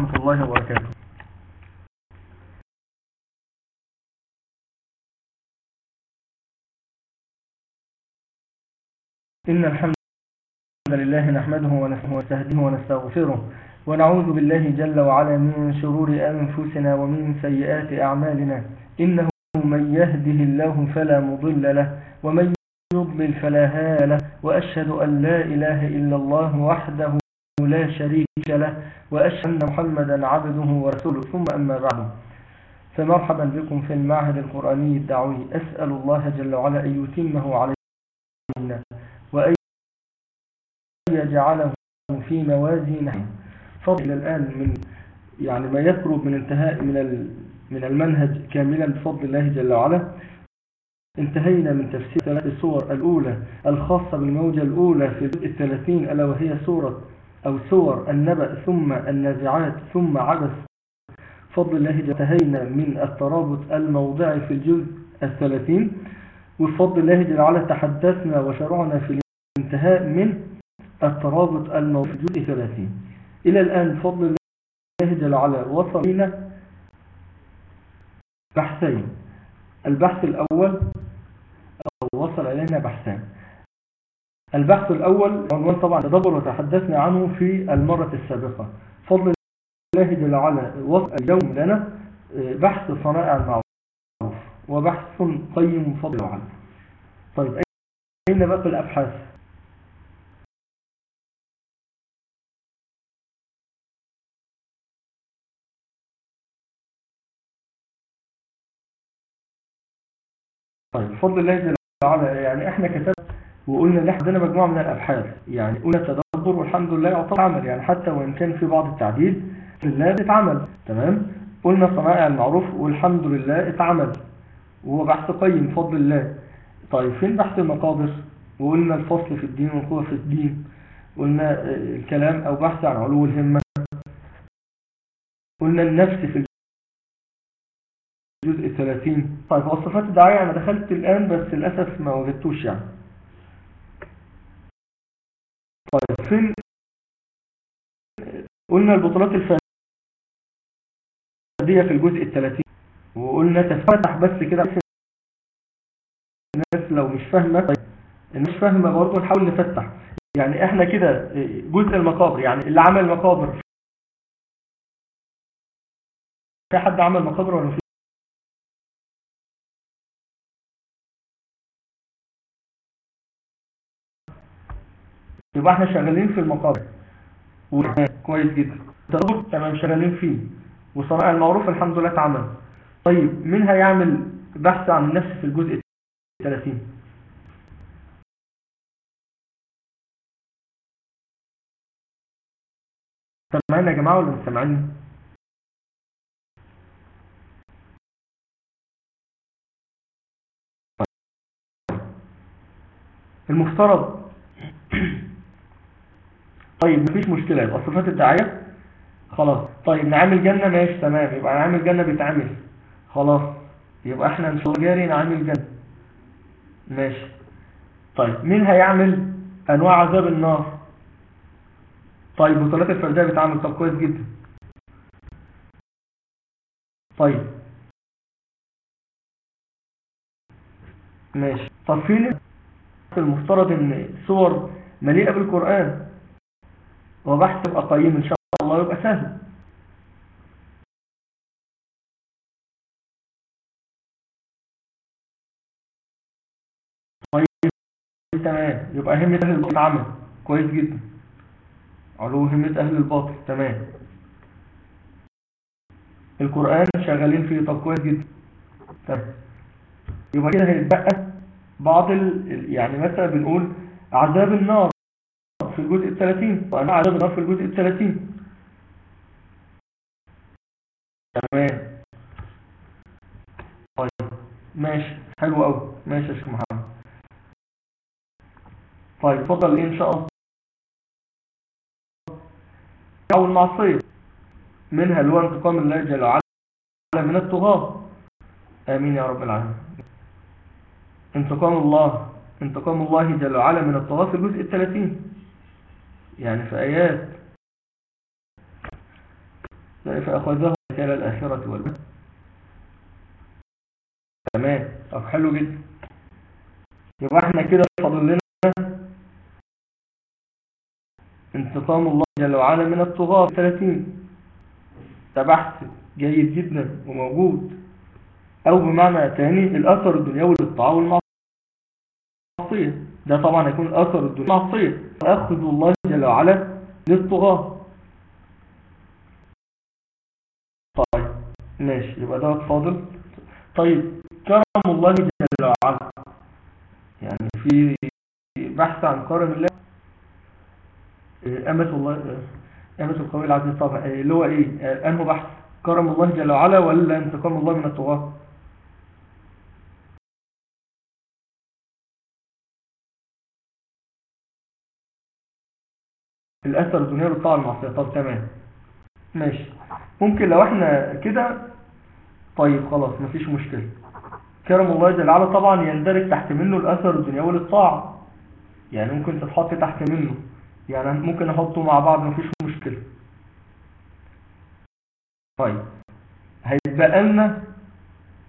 ورحمة الله وبركاته. إن الحمد لله نحمده ونستهديه ونستغفره ونعوذ بالله جل وعلا من شرور أنفسنا ومن سيئات أعمالنا. إنه من يهده الله فلا مضل له ومن يضلل فلا هادي له وأشهد أن لا إله إلا الله وحده لا شريك له وأشهد أن محمدا عبده ورسوله. ثم أما بعد فمرحبا بكم في المعهد القرآني الدعوي. أسأل الله جل وعلا أن يتمه علينا وأن يجعله في موازينه. فضل الآن من يعني ما يقرب من انتهاء من من المنهج كاملا بفضل الله جل وعلا. انتهينا من تفسير ثلاث السور الأولى الخاصة بالموجة الأولى في الثلاثين ألا وهي سورة أو سور النبأ ثم النازعات ثم عبس فضل الله انتهينا من الترابط الموضعي في الجزء الثلاثين. وبفضل الله جل وعلا تحدثنا وشرعنا في الانتهاء من الترابط الموضوع في الجزء الثلاثين. إلى الآن بفضل الله جل وعلا وصل إلينا بحثين. البحث الأول أو وصل إلينا بحثان. البحث الأول عنوان طبعا تدبر وتحدثنا عنه في المرة السابقة. فضل الله جل وعلا وصل اليوم لنا بحث صنائع المعروف وبحث قيم فضل وعلا طيب أين باقي الأبحاث؟ طيب بفضل الله جل وعلا يعني إحنا كتبنا وقلنا إن إحنا عندنا مجموعة من الأبحاث. يعني قلنا تدبر والحمد لله يعتبر عمل. يعني حتى وإن كان في بعض التعديل لله اتعمل. تمام؟ قلنا صنائع المعروف والحمد لله اتعمل. وهو بحث قيم بفضل الله. طيب فين بحث المقابر؟ وقلنا الفصل في الدين والقوة في الدين. قلنا الكلام أو بحث عن علو الهمة. قلنا النفس في الجزء الثلاثين. طيب وصفات الدعاية. أنا دخلت الآن بس للأسف ما وجدتوش يعني. طيب فين قلنا البطولات الفردية في الجزء الثلاثين وقلنا تفتح بس كده الناس لو مش فاهمة طيب مش فاهمة برضه نحاول نفتح. يعني إحنا كده جزء المقابر يعني اللي عمل مقابر. في حد عمل مقابر ولا يبقى إحنا شغالين في المقابر. كويس جدا. تمام شغالين فيه. وصنائع المعروف الحمد لله اتعمل. طيب مين هيعمل بحث عن النفس في الجزء 30 سامعين يا جماعة ولا مش سامعيني المفترض طيب مفيش مشكلة. يبقى صفات الدعاية خلاص. طيب نعمل جنة ماشي تمام. يبقى نعمل جنة بيتعمل. خلاص. يبقى إحنا ان شاء الله جاري نعمل جنة. ماشي. طيب مين هيعمل أنواع عذاب النار؟ طيب بطولات الفردية بتعمل. طب كويس جدا. طيب. ماشي. طب فين المفترض إن صور مليئة بالقرآن. وبحث الأقايم إن شاء الله يبقى سهل. طيب تمام. يبقى همة أهل الباطل عمل. كويس جدا. علو همة أهل الباطل. تمام. القرآن شغالين فيه. طب كويس جدا. تمام. يبقى كده هيتبقى بعض ال... يعني مثلا بنقول عذاب النار. في الجزء الثلاثين وأنواع عذاب النار في الجزء الثلاثين. تمام. طيب ماشي. حلو قوي ماشي يا شيخ محمد. طيب اتفضل. إيه إن شاء الله. أو المعصيه منها اللي هو انتقام الله جل وعلا من الطغاة آمين يا رب العالمين. انتقام الله انتقام الله جل وعلا من الطغاة في الجزء الثلاثين. يعني في آيات. فأخذه إلى الآخرة والبيت تمام. طب حلو جدا. يبقى إحنا كده فاضل لنا انتقام الله جل وعلا من الطغاة 30 ده بحث جيد جدا وموجود. أو بمعنى ثاني الأثر الدنيوي للطاعه والمعصيه ده طبعا هيكون الأثر الدنيوي المعصية. اخذ الله جل وعلا للطغاة. طيب ماشي يبقى ده فاضل. طيب كرم الله جل وعلا. يعني في بحث عن كرم الله. أمة الله أمة القوي العزيز طبعا اللي هو إيه؟ أنه بحث كرم الله جل وعلا ولا انتقام الله من الطغاة؟ الأثر الدنيا بالطاعة المعصية طب تمام. ماشي. ممكن لو إحنا كده طيب خلاص مفيش مشكلة. كرم الله جل وعلا طبعا يندرج تحت منه الأثر الدنيوي للطاعة يعني ممكن تتحط تحت منه. يعني ممكن نحطه مع بعض مفيش مشكلة. طيب. هيبقى لنا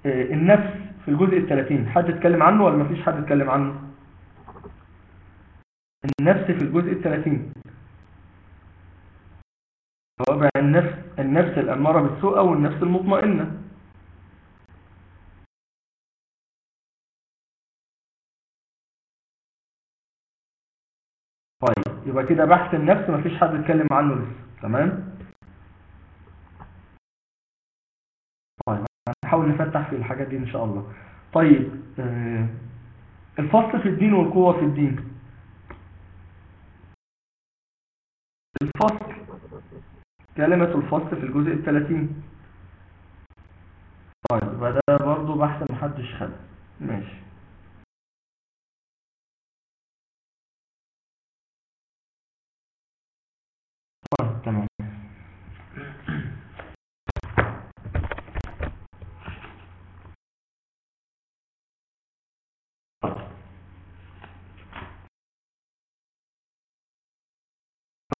النفس في الجزء الثلاثين حد اتكلم عنه ولا مفيش حد اتكلم عنه؟ النفس في الجزء الثلاثين وضع النفس النفس الأمارة بالسوء أو النفس المطمئنة. طيب يبقى كده بحث النفس مفيش حد اتكلم عنه لسه. تمام؟ طيب هنحاول نفتح في الحاجات دي إن شاء الله. طيب آه الفصل في الدين والقوة في الدين. الفصل كلمة الفصل في الجزء الثلاثين طيب يبقى ده برضه بحث محدش خد. ماشي. طيب تمام.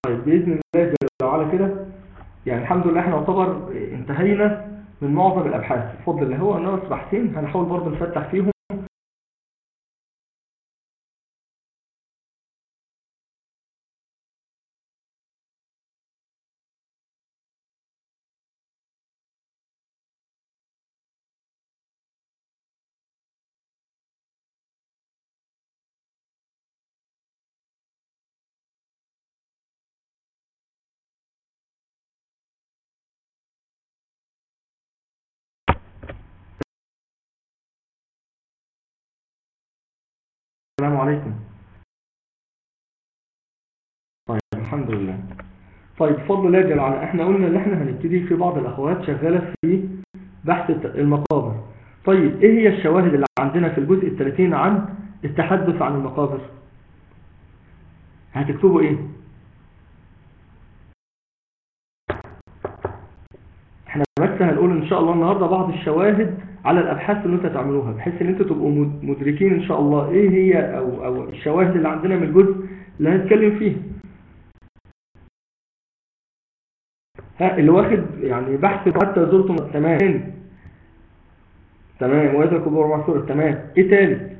طيب بإذن الله جل وعلا كده يعني الحمد لله إحنا نعتبر انتهينا من معظم الأبحاث. بفضل الله هو ناقص بحثين هنحاول برضه نفتح فيهم. عليكم. طيب الحمد لله. طيب بفضل الله جل وعلا إحنا قلنا ان إحنا هنبتدي في بعض الاخوات شغالة في بحث المقابر. طيب إيه هي الشواهد اللي عندنا في الجزء الثلاثين عن التحدث عن المقابر؟ هتكتبوا إيه؟ إحنا بس هنقول إن شاء الله النهاردة بعض الشواهد على الأبحاث اللي أنت تعملوها بحيث إن أنتوا تبقوا مدركين إن شاء الله إيه هي أو, أو الشواهد اللي عندنا من الجزء اللي هنتكلم فيه ها اللي واخد يعني بحث حتى زرتم تمام تمام وإذا الكبور معصورة تمام إيه تاني؟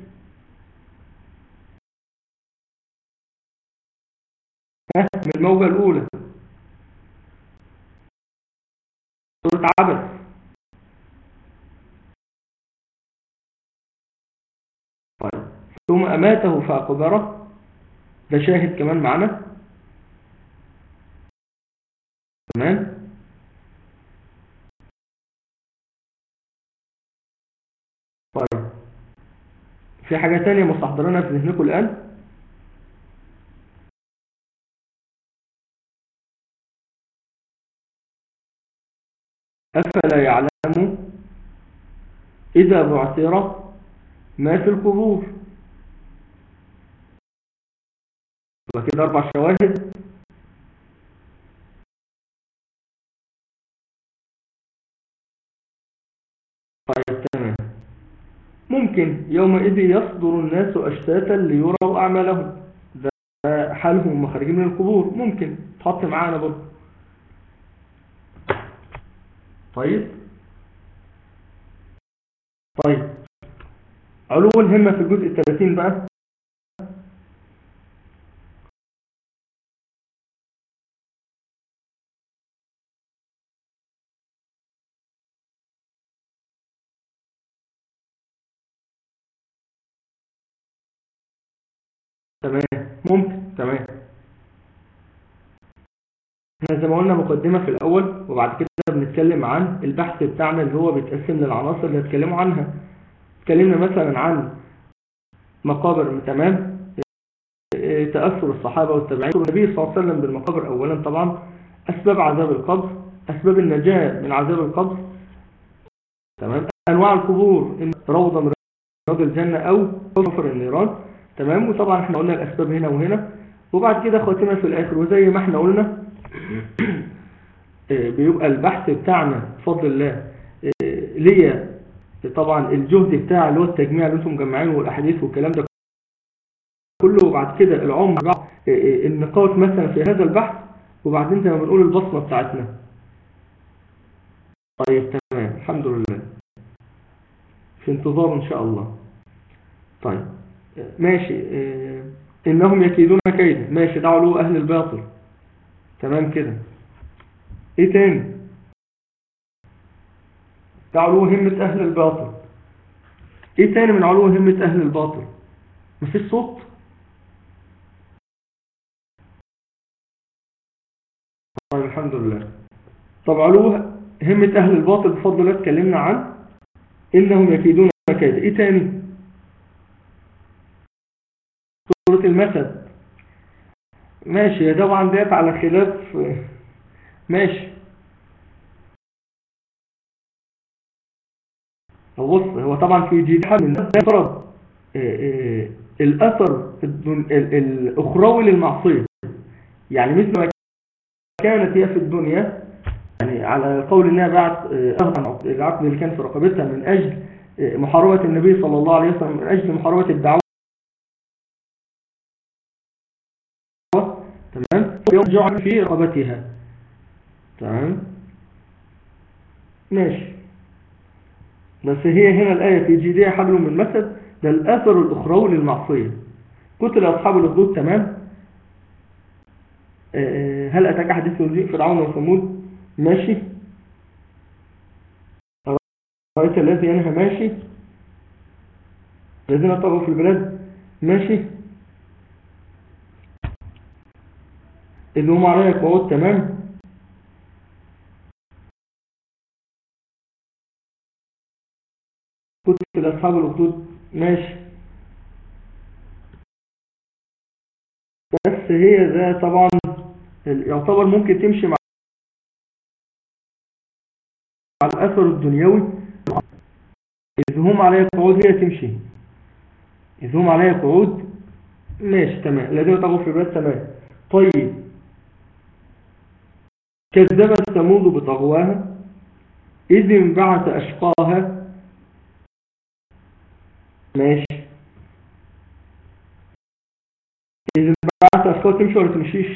ها من الموجة الأولى. سورة عبس طيب. ثم أماته فأقبره. ده شاهد كمان معنا. تمام. طيب. في حاجة تانية مستحضرينها في ذهنكم الآن؟ أفلا يعلم إذا بعثر ما في القبور؟ وكده أربع شواهد. طيب تمام. ممكن يومئذ يصدر الناس أشتاتا ليروا أعمالهم. ده حالهم مخارجين من القبور؟ ممكن. تحط معانا برضه. طيب. طيب. علو الهمة في الجزء الثلاثين بقى. تمام. ممكن. تمام. إحنا زي ما قلنا مقدمة في الأول وبعد كده بنتكلم عن البحث بتاعنا اللي هو بيتقسم للعناصر اللي هنتكلموا عنها. اتكلمنا مثلا عن مقابر تمام؟ آه، تأثر الصحابة والتابعين. النبي صلى الله عليه وسلم بالمقابر أولا طبعا أسباب عذاب القبر أسباب النجاة من عذاب القبر. تمام؟ أنواع القبور إن روضة من رياض الجنة أو كفر النيران. تمام؟ وطبعا إحنا قلنا الأسباب هنا وهنا. وبعد كده خاتمة في الآخر وزي ما إحنا قلنا بيبقى البحث بتاعنا بفضل الله آه، ليا طبعا الجهد بتاع اللي هو التجميع اللي أنتم مجمعينه والأحاديث والكلام ده كله وبعد كده العمق بعد النقاط مثلا في هذا البحث وبعدين زي ما بنقول البصمة بتاعتنا. طيب تمام الحمد لله. في انتظار إن شاء الله. طيب ماشي إنهم يكيدون كيدا. ماشي ده علو أهل الباطل. تمام كده. إيه تاني؟ ده علو همة أهل الباطل. إيه تاني من علو همة أهل الباطل؟ مفيش صوت؟ طيب الحمد لله. طب علو همة أهل الباطل بفضل الله اتكلمنا عن إنهم يكيدون كيد إيه تاني؟ سورة المثل ماشي طبعا ديت على خلاف. ماشي. بص هو طبعا في جديد من فرض الاثر الأخروي للمعصية. يعني مثل ما كانت هي في الدنيا يعني على قول إنها بعت العقد اللي كان في رقبتها من أجل آه، محاربة النبي صلى الله عليه وسلم من أجل محاربة الدعوة. تمام؟ يرجع في رقبتها. تمام ماشي. بس هي هنا الآية في جيدية حبل من مسد ده الأثر الأخروي للمعصية. قتل أصحاب الأخدود تمام؟ آه، هل أتاك حديث الذئب فرعون وثمود؟ ماشي. رأيت الذي ينهى ماشي. الذين طغوا في البلاد؟ ماشي. إذ هم عليك قعود تمام؟ قتل أصحاب الأخدود ماشي. بس هي ده طبعا يعتبر ممكن تمشي مع الأثر الدنيوي. إذ هم عليها قعود هي تمشي. إذ هم عليها قعود ماشي تمام. الذين طغوا في البلاد تمام. طيب. كذبت ثمود بطغواها إذ انبعث أشقاها ماشي. إذا بعت أفكار تمشي ولا تمشيش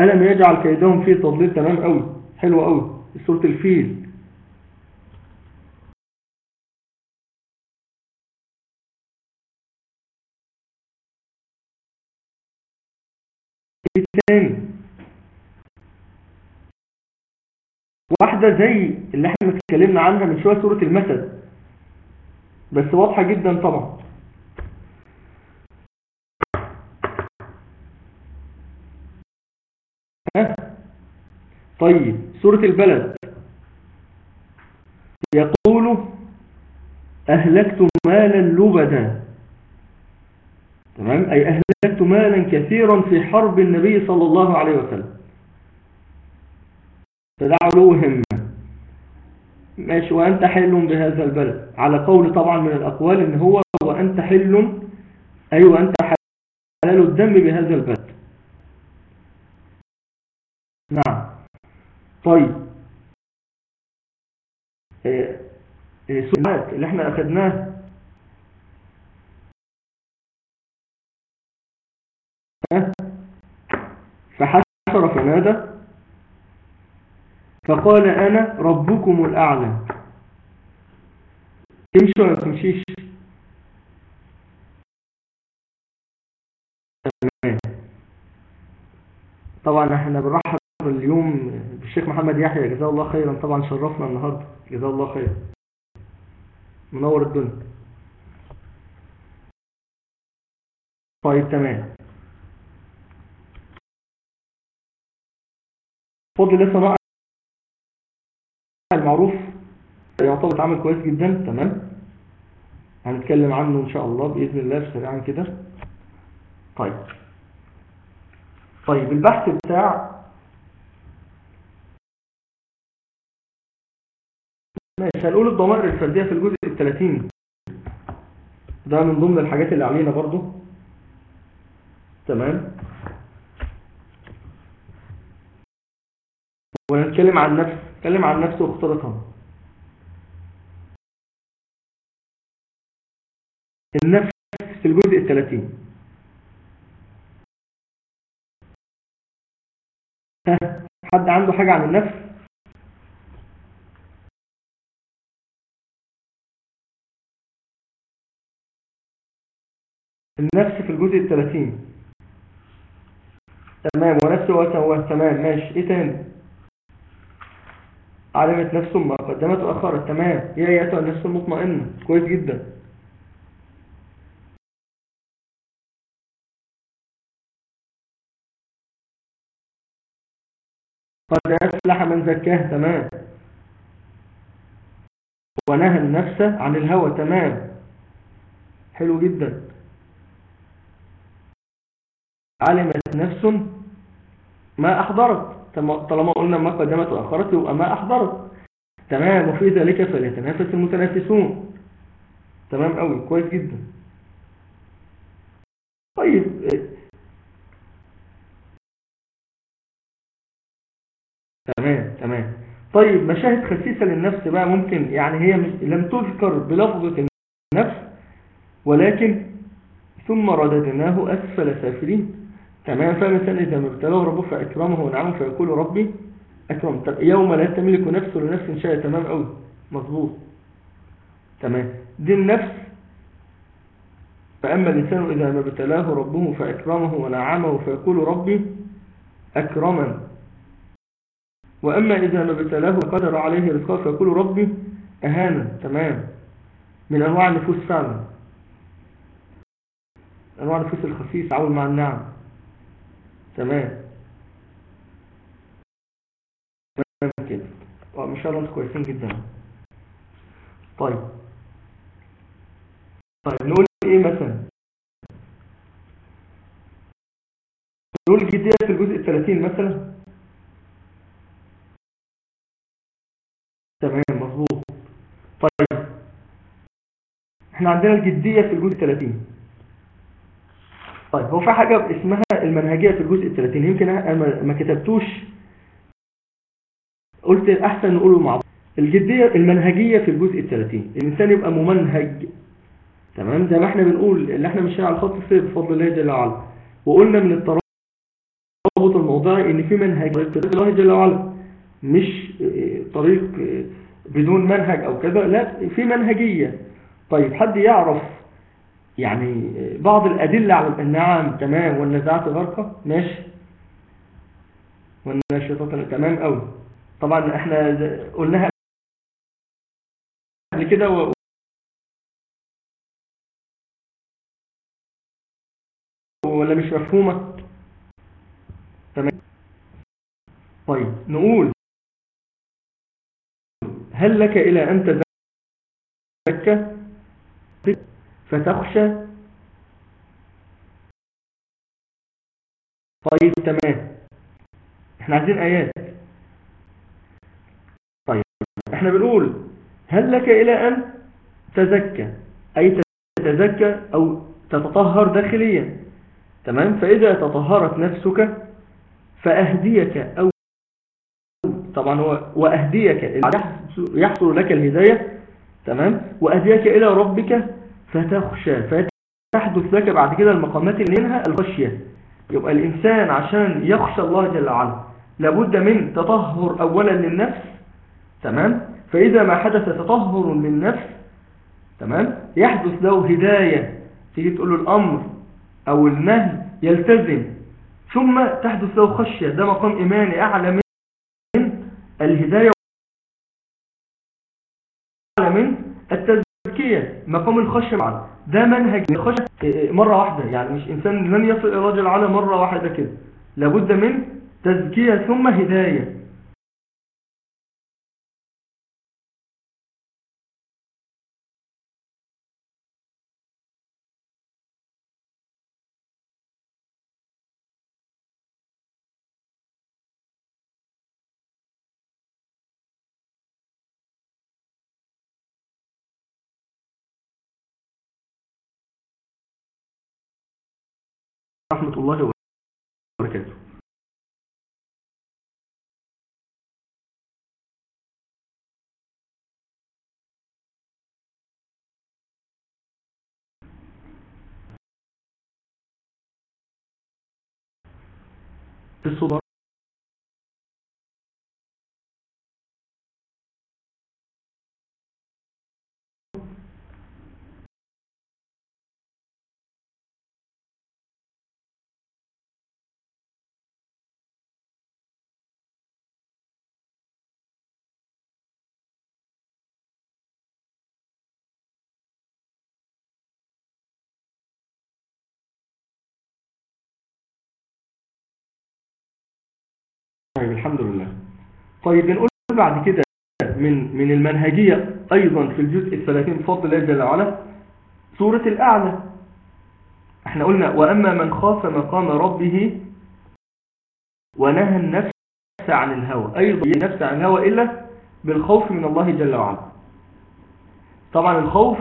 ألم يجعل كيدهم في تضليل تمام قوي حلو قوي سورة الفيل. إيه تاني؟ واحدة زي اللي إحنا اتكلمنا عنها من شوية سورة المثل. بس واضحة جدا طبعا. ها؟ طيب سورة البلد. يقول أهلكت مالا لبدا. تمام؟ أي أهلكت مالا كثيرا في حرب النبي صلى الله عليه وسلم. فده علو همة ماشي وأنت حل بهذا البلد. على قول طبعا من الأقوال إن هو وأنت حل أي وأنت حلال الدم بهذا البلد. نعم. طيب. إيه إيه سؤالات اللي إحنا أخدناه ها؟ فحشر فنادى فقال أنا ربكم الأعلى تمشي ولا تمشيش طبعا إحنا بنرحب اليوم بالشيخ محمد يحيى جزاه الله خيرا. طبعا شرفنا النهارده جزاه الله خيرا منور الدنيا. طيب تمام. فضل صناعة المعروف يعتبر عمل كويس جدا. تمام. هنتكلم عنه إن شاء الله بإذن الله سريعا كده. طيب. طيب البحث بتاع ماشي. هنقول الضمائر الفردية في الجزء الثلاثين ده من ضمن الحاجات اللي علينا برضو. تمام. ونتكلم عن نفس نتكلم عن نفسه واختلاطها النفس في الجزء الثلاثين حد عنده حاجة عن النفس؟ النفس في الجزء الثلاثين تمام ونفس وسوى تمام ماشي. إيه تاني؟ علمت نفس ما قدمت وأخرت. تمام. يا أيتها النفس المطمئنة. كويس جدا. قد أفلح من زكاه. تمام. ونهى النفس عن الهوى. تمام. حلو جدا. علمت نفس ما أحضرت. طالما قلنا ما قدمت وأخرت يبقى ما أحضرت. تمام وفي ذلك فليتنافس المتنافسون. تمام قوي كويس جدا. طيب تمام تمام. طيب مشاهد خسيسة للنفس بقى ممكن يعني هي لم تذكر بلفظة النفس ولكن ثم رددناه أسفل سافلين. تمام. فمثلا إذا ما ابتلاه ربه فأكرمه ونعمه فيقول ربي أكرم طب يوم لا تملك نفس لنفس شيء تمام قوي مظبوط. تمام. دي النفس. فأما الإنسان إذا ما ابتلاه ربه فأكرمه ونعمه فيقول ربي أكرما. وأما إذا ما ابتلاه قدر عليه رزقه فيقول ربي أهانا. تمام. من أنواع النفوس فعلا. أنواع النفوس الخفيف تعاون مع النعم تمام. تمام كده ما شاء الله أنتوا كويسين جدا. طيب. طيب نقول إيه مثلا؟ نقول الجدية في الجزء الثلاثين مثلا. تمام مظبوط. طيب. إحنا عندنا الجدية في الجزء الثلاثين. طيب هو في حاجة اسمها المنهجية في الجزء الثلاثين يمكن أنا ما كتبتوش. قلت احسن نقوله مع بعض. الجدية المنهجية في الجزء الثلاثين الإنسان يبقى ممنهج. تمام؟ زي ما إحنا بنقول اللي إحنا ماشيين على خط السير بفضل الله جل وعلا. وقلنا من الترابط الموضوعي إن في منهج. طريق الله جل وعلا. مش طريق بدون منهج أو كذا. لا في منهجية. طيب حد يعرف يعني بعض الأدلة على النعم تمام والنزاعات غرقة ماشي. والنشطات تمام قوي طبعا إحنا قلناها قبل كده و... ولا مش مفهومة؟ تمام. طيب نقول هل لك إلى أن تزكى فتخشى. طيب تمام. إحنا عايزين آيات. طيب إحنا بنقول هل لك إلى أن تزكى؟ أي تتزكى أو تتطهر داخليا. تمام؟ فإذا تطهرت نفسك فأهديك أو طبعا هو وأهديك يحصل لك الهداية. تمام؟ وأهديك إلى ربك فتخشى فتحدث لك بعد كده المقامات اللي منها الخشية يبقى الإنسان عشان يخشى الله جل وعلا لابد من تطهر أولا للنفس تمام؟ فإذا ما حدث تطهر للنفس تمام؟ يحدث له هداية تيجي تقول له الأمر أو النهي يلتزم. ثم تحدث له خشية ده مقام إيماني أعلى من الهداية أعلى من التزكية مقام الخشية معنا ده منهج الخشية مرة واحدة يعني مش إنسان لن يصل إلى رجل على مرة واحدة كده. لابد من تزكية ثم هداية. ورحمة الله وبركاته. في الصدر طيب الحمد لله. طيب بنقول بعد كده من من المنهجية أيضا في الجزء الثلاثين بفضل الله جل وعلا سورة الأعلى. إحنا قلنا وأما من خاف مقام ربه ونهى النفس عن الهوى. أيضا النفس عن الهوى إلا بالخوف من الله جل وعلا. طبعا الخوف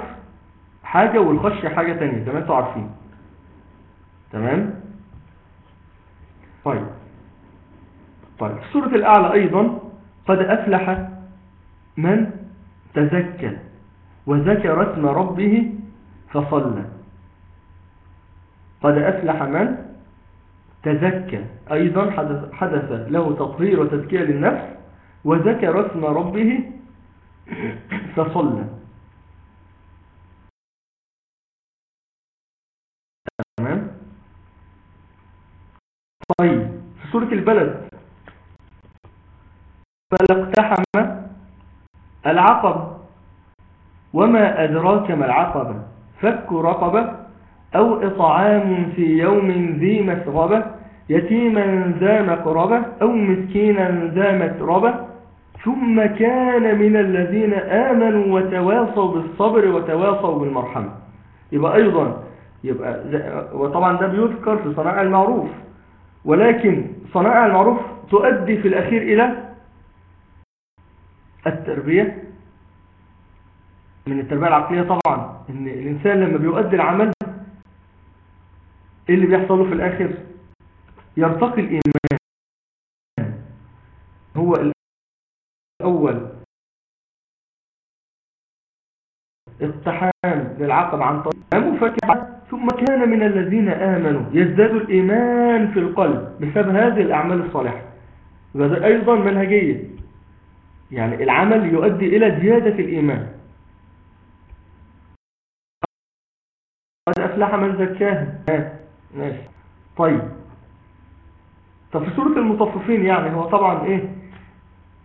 حاجة والخشية حاجة تانية زي ما أنتوا عارفين. تمام طيب طيب في سورة الأعلى أيضا قد أفلح من تزكى وذكر اسم ربه فصلى. قد أفلح من تزكى أيضا حدث, له تطهير وتزكية للنفس وذكر اسم ربه فصلى. تمام؟ طيب في سورة البلد فلاقتحم العقبة. وما أدراك ما العقبة؟ فك رقبة أو إطعام في يوم ذي مسغبة يتيما ذا مقربة أو مسكينا ذا متربة. ثم كان من الذين آمنوا وتواصوا بالصبر وتواصوا بالمرحمة. يبقى أيضا يبقى وطبعا ده بيذكر في صناعة المعروف. ولكن صناعة المعروف تؤدي في الأخير إلى التربية. من التربية العقلية طبعا إن الإنسان لما بيؤدي العمل إيه اللي بيحصل له في الآخر؟ يرتقي الإيمان. هو الأول اقتحام للعقب عن طريق مفكر ثم كان من الذين آمنوا يزداد الإيمان في القلب بسبب هذه الأعمال الصالحة. أيضا منهجية. يعني العمل يؤدي إلى زيادة الإيمان. قد أفلح من زكاها ماشي. طيب. طب في سورة المطففين يعني هو طبعا إيه؟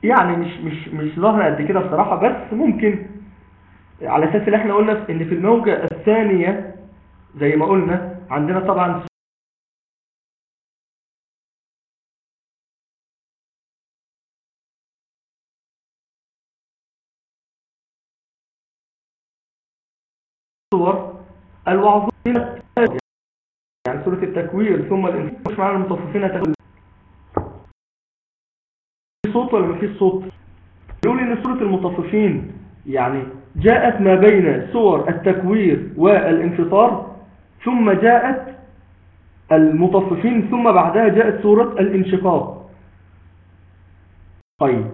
يعني مش مش مش ظاهر قد كده بصراحة بس ممكن على أساس اللي إحنا قلنا إن في الموجة الثانية زي ما قلنا عندنا طبعا الوعظين يعني سورة التكوير ثم الانسان مش معنى المطففين تقول في صوت ولا ما فيش صوت؟ يقول إن سورة المطففين يعني جاءت ما بين سور التكوير والانفطار ثم جاءت المطففين ثم بعدها جاءت سورة الانشقاق. طيب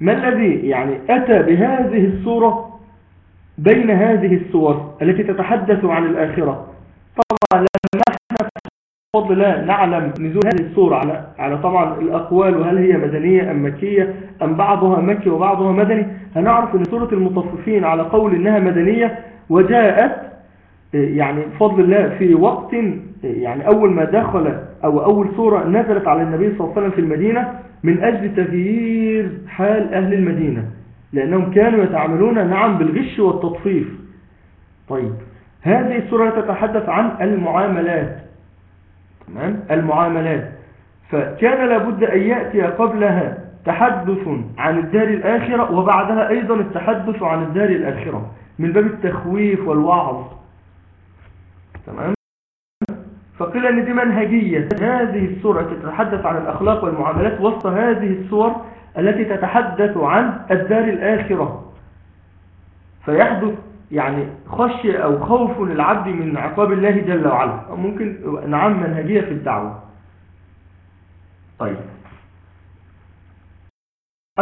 ما الذي يعني أتى بهذه السورة؟ بين هذه السور التي تتحدث عن الآخرة. طبعا لما إحنا بفضل الله نعلم نزول هذه السورة على على طبعا الأقوال وهل هي مدنية أم مكية أم بعضها مكي وبعضها مدني. هنعرف أن سورة المطففين على قول إنها مدنية وجاءت يعني بفضل الله في وقت يعني أول ما دخل أو أول سورة نزلت على النبي صلى الله عليه وسلم في المدينة من أجل تغيير حال أهل المدينة. لأنهم كانوا يتعاملون نعم بالغش والتطفيف. طيب هذه السورة تتحدث عن المعاملات. تمام؟ المعاملات. فكان لابد أن يأتي قبلها تحدث عن الدار الآخرة وبعدها أيضا التحدث عن الدار الآخرة من باب التخويف والوعظ. تمام؟ فقيل أن دي منهجية. هذه السورة تتحدث عن الأخلاق والمعاملات وسط هذه السور التي تتحدث عن الدار الآخرة. فيحدث يعني خشية أو خوف للعبد من عقاب الله جل وعلا. ممكن نعم منهجية في الدعوة. طيب.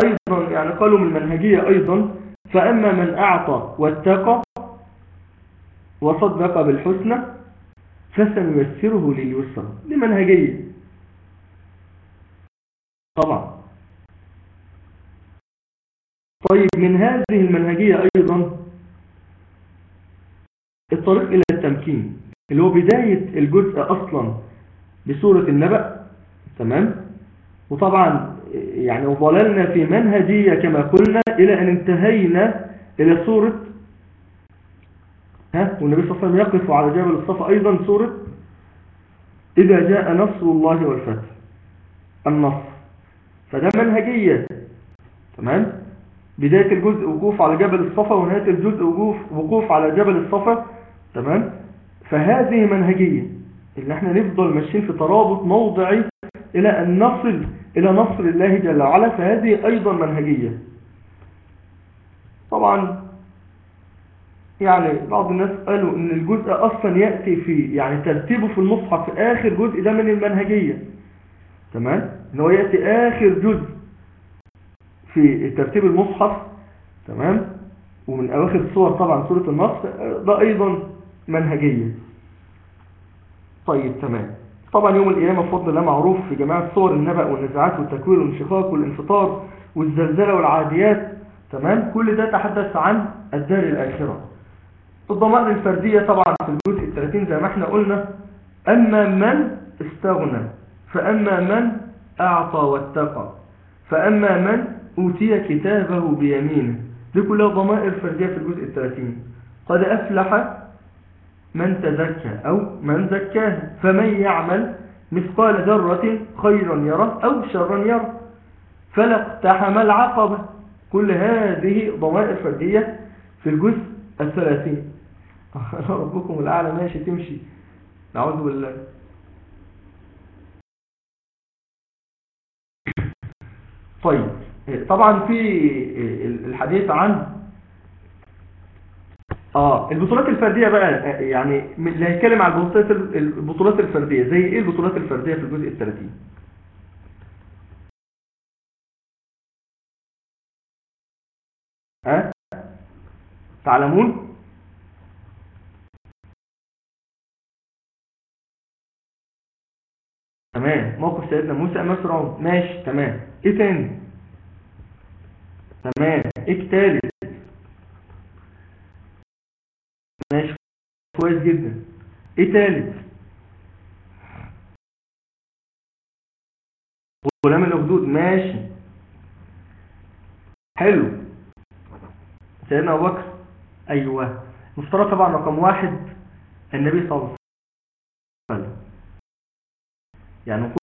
أيضا يعني قالوا من المنهجية أيضا فأما من أعطى واتقى وصدق بالحسنى فسنيسره لليسرى. دي منهجية طبعا. طيب من هذه المنهجية أيضا الطريق إلى التمكين اللي هو بداية الجزء أصلا بسورة النبأ تمام؟ وطبعا يعني وظللنا في منهجية كما قلنا إلى أن انتهينا إلى سورة ها؟ والنبي صلى الله عليه وسلم يقف على جبل الصفا أيضا سورة إذا جاء نصر الله والفتح النصر. فده منهجية تمام؟ بداية الجزء وقوف على جبل الصفا ونهاية الجزء وقوف, وقوف على جبل الصفا تمام؟ فهذه منهجية اللي إحنا نفضل ماشيين في ترابط موضعي إلى أن نصل إلى نصر الله جل وعلا فهذه أيضا منهجية. طبعا يعني بعض الناس قالوا إن الجزء أصلا يأتي في يعني ترتيبه في المصحف في آخر جزء ده من المنهجية تمام؟ إن هو يأتي آخر جزء. في ترتيب المصحف تمام؟ ومن أواخر الصور طبعا سورة النصر ده أيضا منهجية. طيب تمام. طبعا يوم القيامة بفضل الله معروف في جماعة صور النبأ والنزاعات والتكوير والانشقاق والانفطار والزلزلة والعاديات تمام؟ كل ده تحدث عن الدار الآخرة. الضمائر الفردية طبعا في الجزء الثلاثين زي ما إحنا قلنا أما من استغنى فأما من أعطى واتقى فأما من أوتي كتابه بيمينه. دي كلها ضمائر فردية في الجزء الثلاثين. قد أفلح من تزكى أو من زكاه. فمن يعمل مثقال ذرة خيرا يره أو شرا يره. فلا اقتحم العقبة. كل هذه ضمائر فردية في الجزء الثلاثين. ربكم الأعلى ماشي تمشي. نعوذ بالله. طيب. طبعا في الحديث عن آه البطولات الفردية بقى يعني اللي هيتكلم عن البطولات البطولات الفردية. زي إيه البطولات الفردية في الجزء الثلاثين؟ ها؟ أه؟ تعلمون؟ تمام. موقف سيدنا موسى امام فرعون ماشي تمام. إيه تاني؟ تمام. إيه تالت ماشي. كويس جدا. إيه تالت؟ غلام الأخدود. ماشي. حلو. سيدنا أبو بكر. أيوه. مفترض طبعا رقم واحد النبي صلى الله عليه وسلم. يعني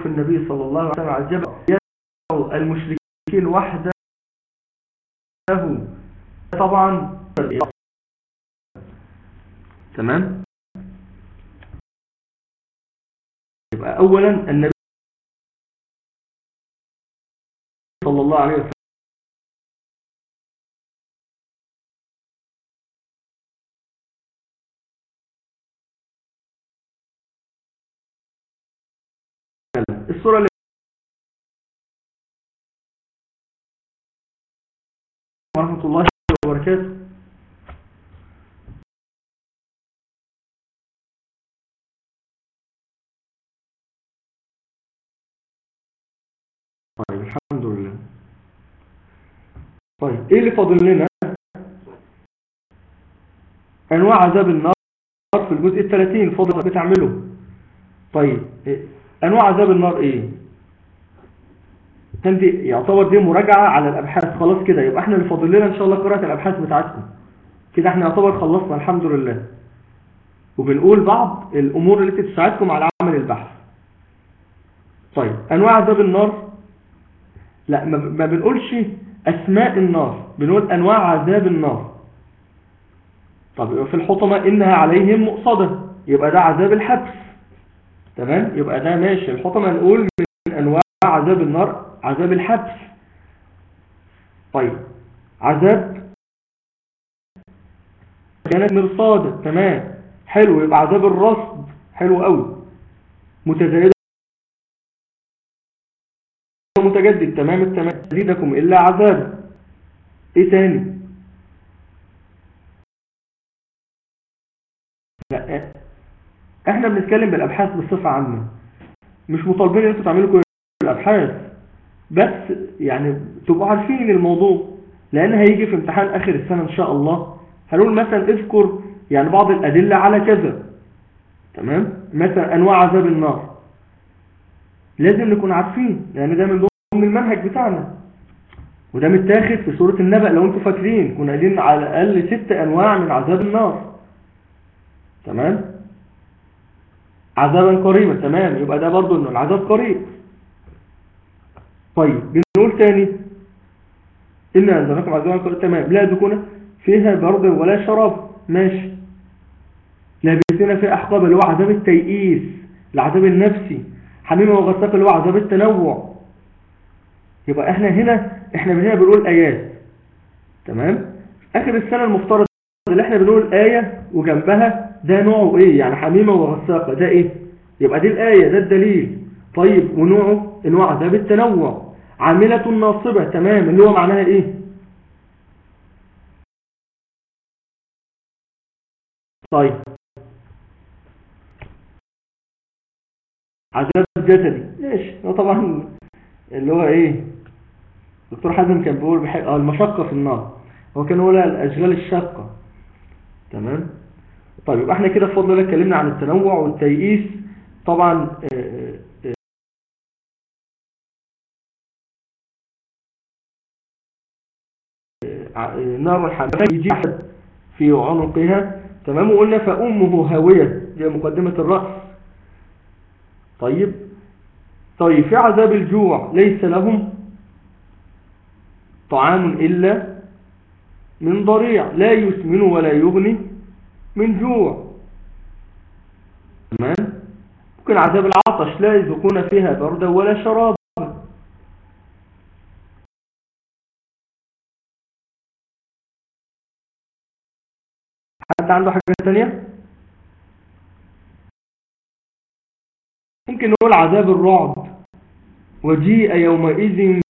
وقوف النبي صلى الله عليه وسلم على الجبل. يدعو المشركين وحده. طبعا. تمام؟ يبقى اولا النبي صلى الله عليه وسلم. الصورة اللي ورحمة الله وبركاته. طيب الحمد لله. طيب إيه اللي فاضل لنا؟ أنواع عذاب النار في الجزء الثلاثين فاضل بتعمله. طيب إيه؟ أنواع عذاب النار إيه؟ كان دي يعتبر دي مراجعة على الأبحاث. خلاص كده يبقى إحنا اللي فاضل لنا إن شاء الله قراءة الأبحاث بتاعتكم كده إحنا يعتبر خلصنا الحمد لله. وبنقول بعض الأمور التي تساعدكم على عمل البحث. طيب أنواع عذاب النار؟ لا ما ما بنقولش أسماء النار بنقول أنواع عذاب النار. طب يبقى في الحطمة إنها عليهم مؤصدة يبقى ده عذاب الحبس. تمام؟ يبقى ده ماشي. الحطمة نقول من أنواع عذاب النار عذاب الحبس. طيب عذاب كانت مرصادة تمام. حلو. يبقى عذاب الرصد حلو قوي. متزايدة متجدد. تمام؟ التمام. يزيدكم إلا عذاب. إيه تاني؟ لا. إحنا بنتكلم بالابحاث بصفة عامة. مش مطالبين ان أنتوا تعملوا كل الابحاث. بس يعني تبقوا عارفين الموضوع لأن هيجي في امتحان آخر السنة إن شاء الله. هنقول مثلا اذكر يعني بعض الأدلة على كذا. تمام؟ مثلا أنواع عذاب النار. لازم نكون عارفين لأن ده من ضمن المنهج بتاعنا. وده متاخد في سورة النبأ لو أنتوا فاكرين. كنا قايلين على الأقل ست أنواع من عذاب النار. تمام؟ عذابا قريبا تمام. يبقى ده برضو إنه العذاب قريب. طيب بنقول تاني. إن أنزلناكم عذابا قريبا تمام. لا تكون فيها برد ولا شراب. ماشي. لابسين في أحقاب اللي هو عذاب التيئيس العذاب النفسي. حميمة وغساق اللي هو عذاب التنوع. يبقى إحنا هنا إحنا من هنا بنقول آيات. تمام؟ آخر السنة المفترض اللي إحنا بنقول آية وجنبها ده نوعه إيه؟ يعني حميمة وغساقة. ده إيه؟ يبقى دي الآية ده الدليل. طيب ونوعه؟ ان هو عذاب التنوع عاملة ناصبة تمام. اللي هو معناها إيه؟ طيب. عذاب جسدي. ماشي. هو طبعا اللي هو إيه؟ دكتور حازم كان بيقول بحق... آه المشقة في النار. هو كان يقول الأشغال الشاقة. تمام؟ طيب إحنا كده بفضل الله اتكلمنا عن التنوع والتيئيس. طبعا آه، آه، آه، نار الحمام يجي في عنقها. تمام وقلنا فأمه هاوية دي مقدمة الرأس. طيب طيب في عذاب الجوع ليس لهم طعام إلا من ضريع لا يسمن ولا يغني. من جوع. تمام؟ ممكن عذاب العطش لا يذوقون فيها بردا ولا شرابا حد عنده حاجة تانية؟ ممكن نقول عذاب الرعب. وجيء يومئذ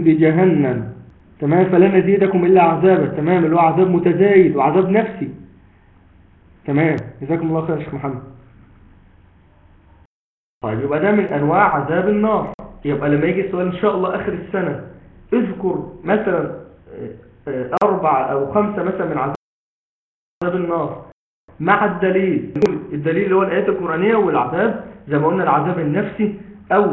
بجهنم. تمام؟ فلا نزيدكم إلا عذابا. تمام؟ اللي هو عذاب متزايد وعذاب نفسي. تمام؟ جزاكم الله خير يا شيخ محمد. طيب يبقى ده من أنواع عذاب النار. يبقى لما يجي السؤال إن شاء الله آخر السنة اذكر مثلا آه، أربع أو خمسة مثلا من عذاب النار. مع الدليل الدليل اللي هو الآيات القرآنية والعذاب زي ما قلنا العذاب النفسي أو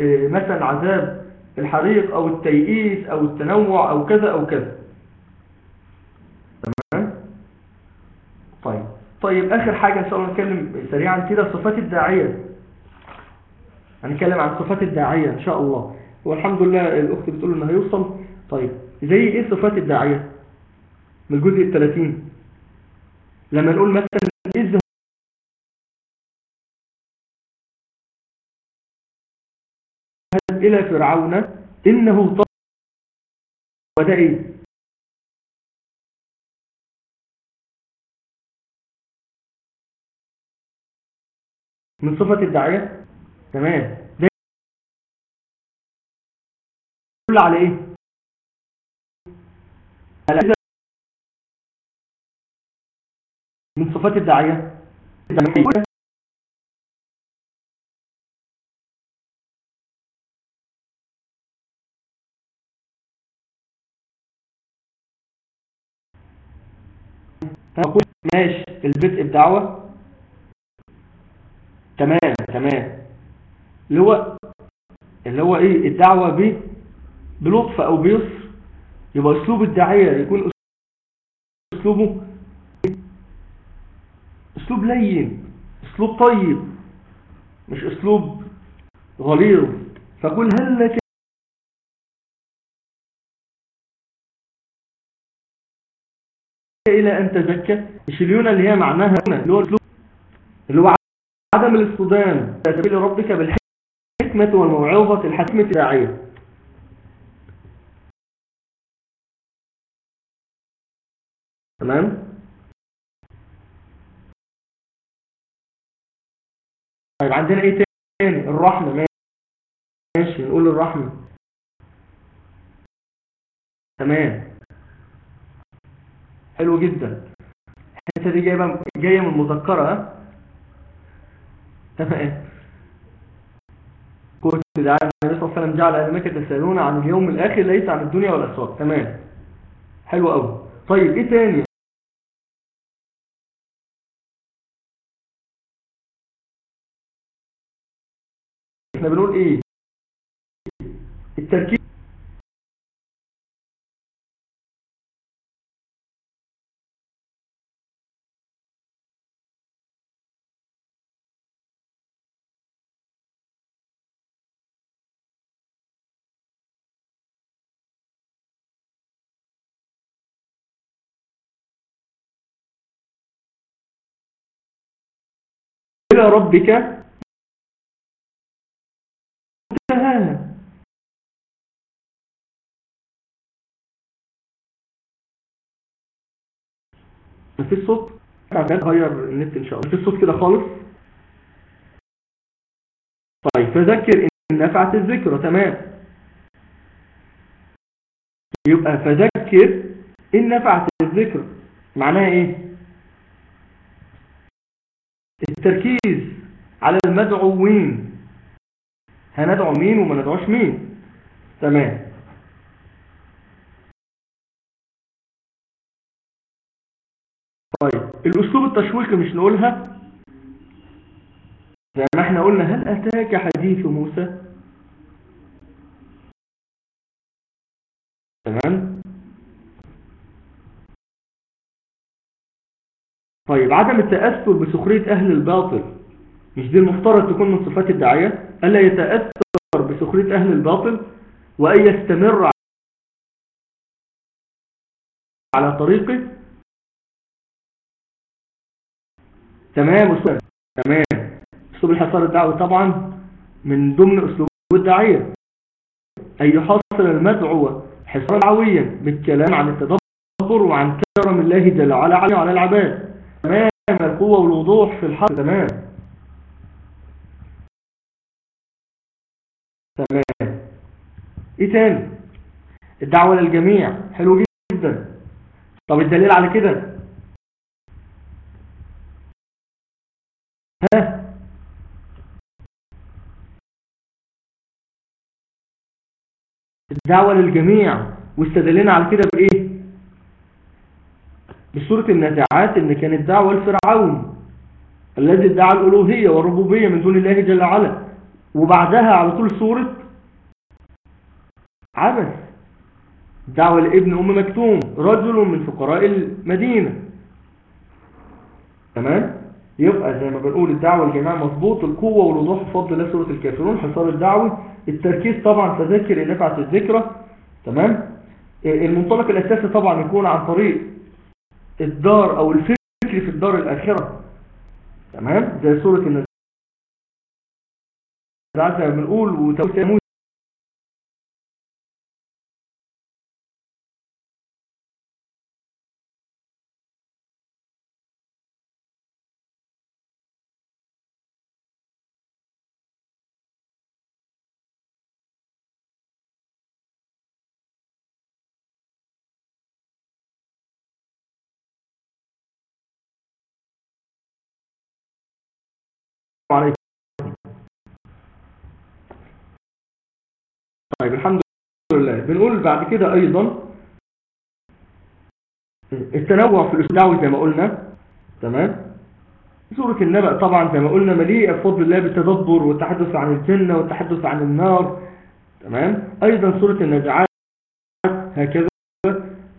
آه، مثلا عذاب الحريق أو التيئيس أو التنوع أو كذا أو كذا. تمام؟ طيب. طيب آخر حاجة إن شاء الله نتكلم سريعا كده صفات الداعية. هنتكلم عن صفات الداعية إن شاء الله. والحمد لله الأخت بتقول إنه هيوصل طيب زي إيه صفات الداعية؟ من الجزء الثلاثين. لما نقول مثلا إذ إلى فرعون إنه وده إيه من صفة الداعية؟ تمام. ده يدل على إيه؟ هل من صفات الداعية؟ ماشي. البدء بدعوة تمام تمام. اللي هو اللي هو إيه؟ الدعوة ب بلطف أو بيسر. يبقى أسلوب الداعية يكون أسلوبه أسلوب لين أسلوب طيب مش أسلوب غليظ. فقل هل لك إلى أن تزكى؟ مش اليونة اللي هي معناها اللي هو اللي هو عدم الاصطدام سبيل ربك بالحكمة والموعظة الحكمة الداعية. تمام؟ طيب عندنا إيه تاني؟ الرحمة. ماشي نقول الرحمة. تمام. حلو جدا. الحته دي جاية جاية من مذكرة. ها تمام كنت دعاء النبي صلى الله عليه وسلم جعل أهل مكه يتسالون عن اليوم الآخر ليس عن الدنيا والاسواق تمام. حلو قوي طيب إيه تاني؟ إحنا بنقول إيه؟ التركيز إلى ربك. منتهاها مفيش صوت هغير النت إن شاء الله. مفيش صوت كده خالص. طيب فذكر إن نفعت الذكرى تمام. يبقى فذكر إن نفعت الذكرى معناها إيه؟ التركيز على المدعوين. هندعو مين وما ندعوش مين؟ تمام. طيب الأسلوب التشويقي مش نقولها؟ زي ما إحنا قلنا هل أتاك حديث موسى؟ تمام. طيب عدم التأثر بسخرية أهل الباطل مش دي المفترض تكون من صفات الداعية؟ ألا يتأثر بسخرية أهل الباطل وأن يستمر على طريقه؟ تمام أسلوب تمام. أسلوب الحصار الدعوي طبعا من ضمن أسلوب الداعية. أن يحصل المدعو حصارا دعويا بالكلام عن التدبر وعن كرم الله جل وعلا على العباد. تمام القوة والوضوح في الحق تمام. تمام. إيه تاني؟ الدعوة للجميع حلو جدا. طب الدليل على كده؟ ها؟ الدعوة للجميع واستدلنا على كده بإيه؟ بسورة النازعات ان كانت دعوة لفرعون الذي ادعى الألوهية والربوبية من دون الله جل وعلا. وبعدها على طول سورة عبس دعوة لابن أم مكتوم رجل من فقراء المدينة. تمام؟ يبقى زي ما بنقول الدعوة الجماعة مظبوط القوة والوضوح بفضل الله سورة الكافرون حصار الدعوة. التركيز طبعا تذكر نفعة الذكرى. تمام؟ المنطلق الأساسي طبعا يكون عن طريق الدار أو الفكر في الدار الآخرة. تمام؟ زي سورة النزاعات بنقول وتوسيع بنقول بعد كده أيضا التنوع في الأسلوب زي ما قلنا تمام؟ سورة النبأ طبعا زي ما قلنا مليئة بفضل الله بالتدبر والتحدث عن الجنة والتحدث عن النار تمام؟ أيضا سورة النزعات هكذا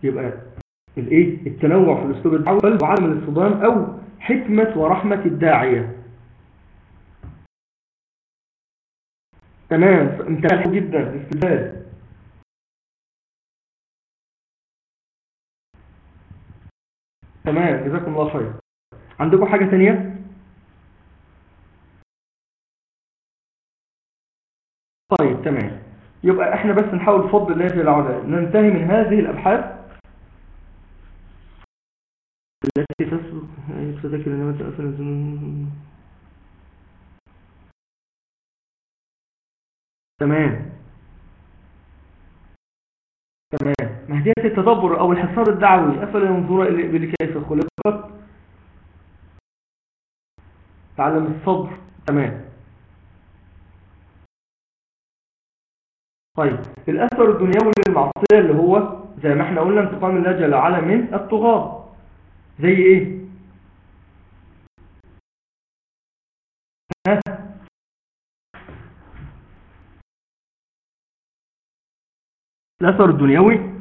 يبقى الإيه؟ التنوع في الأسلوب الدعوي وعدم الاصطدام أو حكمة ورحمة الداعية. تمام؟ امتنان جدا استفاد تمام جزاكم الله خير. عندكم حاجة تانية؟ طيب تمام. يبقى إحنا بس نحاول بفضل الله جل وعلا ننتهي من هذه الأبحاث. التي تسبق تذكر انما تأثر تمام. مهدية التدبر أو الحصار الدعوي أفلا ينظر كيف خلقت تعلم الصبر تمام. طيب الأثر الدنيوي للمعصية اللي هو زي ما إحنا قلنا انتقام الله جل وعلا من الطغاة. زي إيه؟ ها؟ الأثر الدنيوي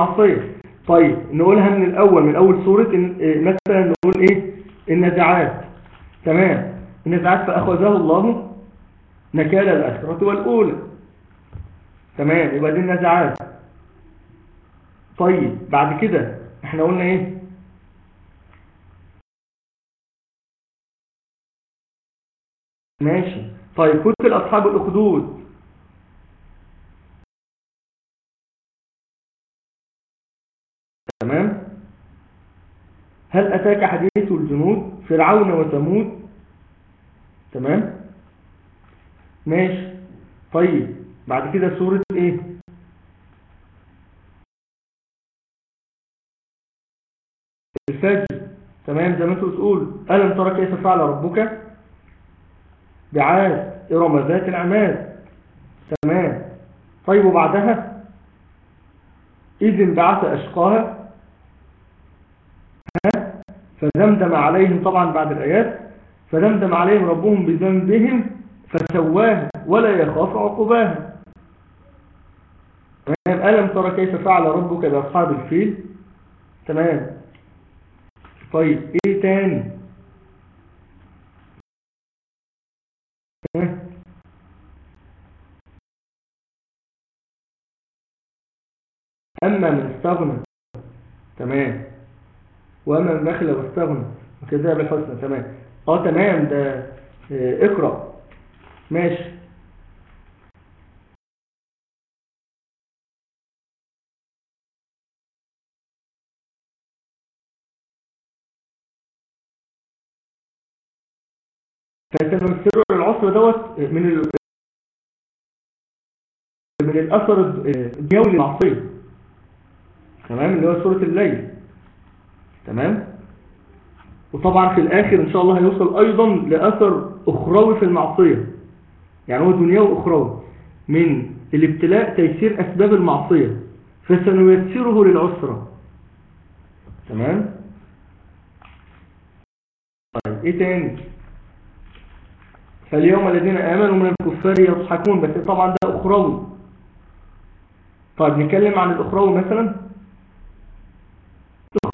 للمعصيه طيب نقولها من الأول من أول سورة مثلا نقول إيه؟ النزعات تمام. النزعات فأخذه الله نكال الاخره والأولى. تمام. يبقى دي النزعات طيب بعد كده إحنا قلنا إيه؟ ماشي. طيب قتل اصحاب الأخدود تمام هل أتاك حديث الجنود فرعون وثمود؟ تمام؟ ماشي. طيب بعد كده سورة إيه؟ الفجر. تمام زي ما أنتوا بتقول. ألم ترى كيف فعل ربك؟ بعاد إرم ذات العماد تمام. طيب وبعدها؟ إذ انبعث أشقاها ها فدمدم عليهم طبعا بعد الآيات فدمدم عليهم ربهم بذنبهم فسواها ولا يخاف عقباها تمام؟ ألم ترى كيف فعل ربك بأصحاب الفيل؟ تمام. طيب إيه تاني؟ أما من استغنى تمام. واما من بخل واستغنى وكذا بالحسنى تمام. آه تمام. ده آه اقرأ. ماشي. فسنمثله العصر دوت من ال... من الأثر الدنيوي للمعصيه تمام؟ اللي هو سورة الليل. تمام؟ وطبعا في الآخر إن شاء الله هيوصل أيضا لأثر أخروي في المعصية. يعني هو دنيوي أخروي. من الابتلاء تيسير أسباب المعصية. فسنيسره للعسرة. تمام؟ طيب إيه تاني؟ فاليوم الذين آمنوا من الكفار يضحكون بس طبعا ده أخروي. طيب نتكلم عن الأخروي مثلا؟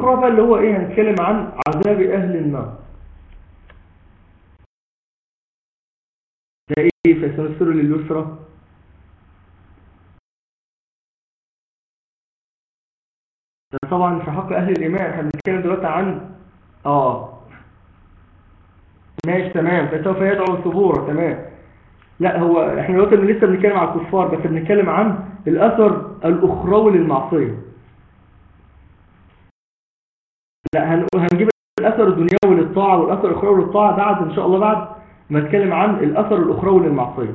بقى اللي هو إيه؟ هنتكلم عن عذاب أهل النار. ده إيه؟ فسنسر لليسرى. ده طبعا في حق أهل الإيمان. إحنا بنتكلم دلوقتي عن آه. ماشي تمام. فسوف يدعو ثبورا تمام. لا هو إحنا دلوقتي لسه بنتكلم على الكفار بس بنتكلم عن الأثر الأخروي للمعصية. لا هنجيب الأثر الدنيوي للطاعة والأثر الأخروي للطاعة بعد إن شاء الله بعد ما نتكلم عن الأثر الأخروي للمعصية.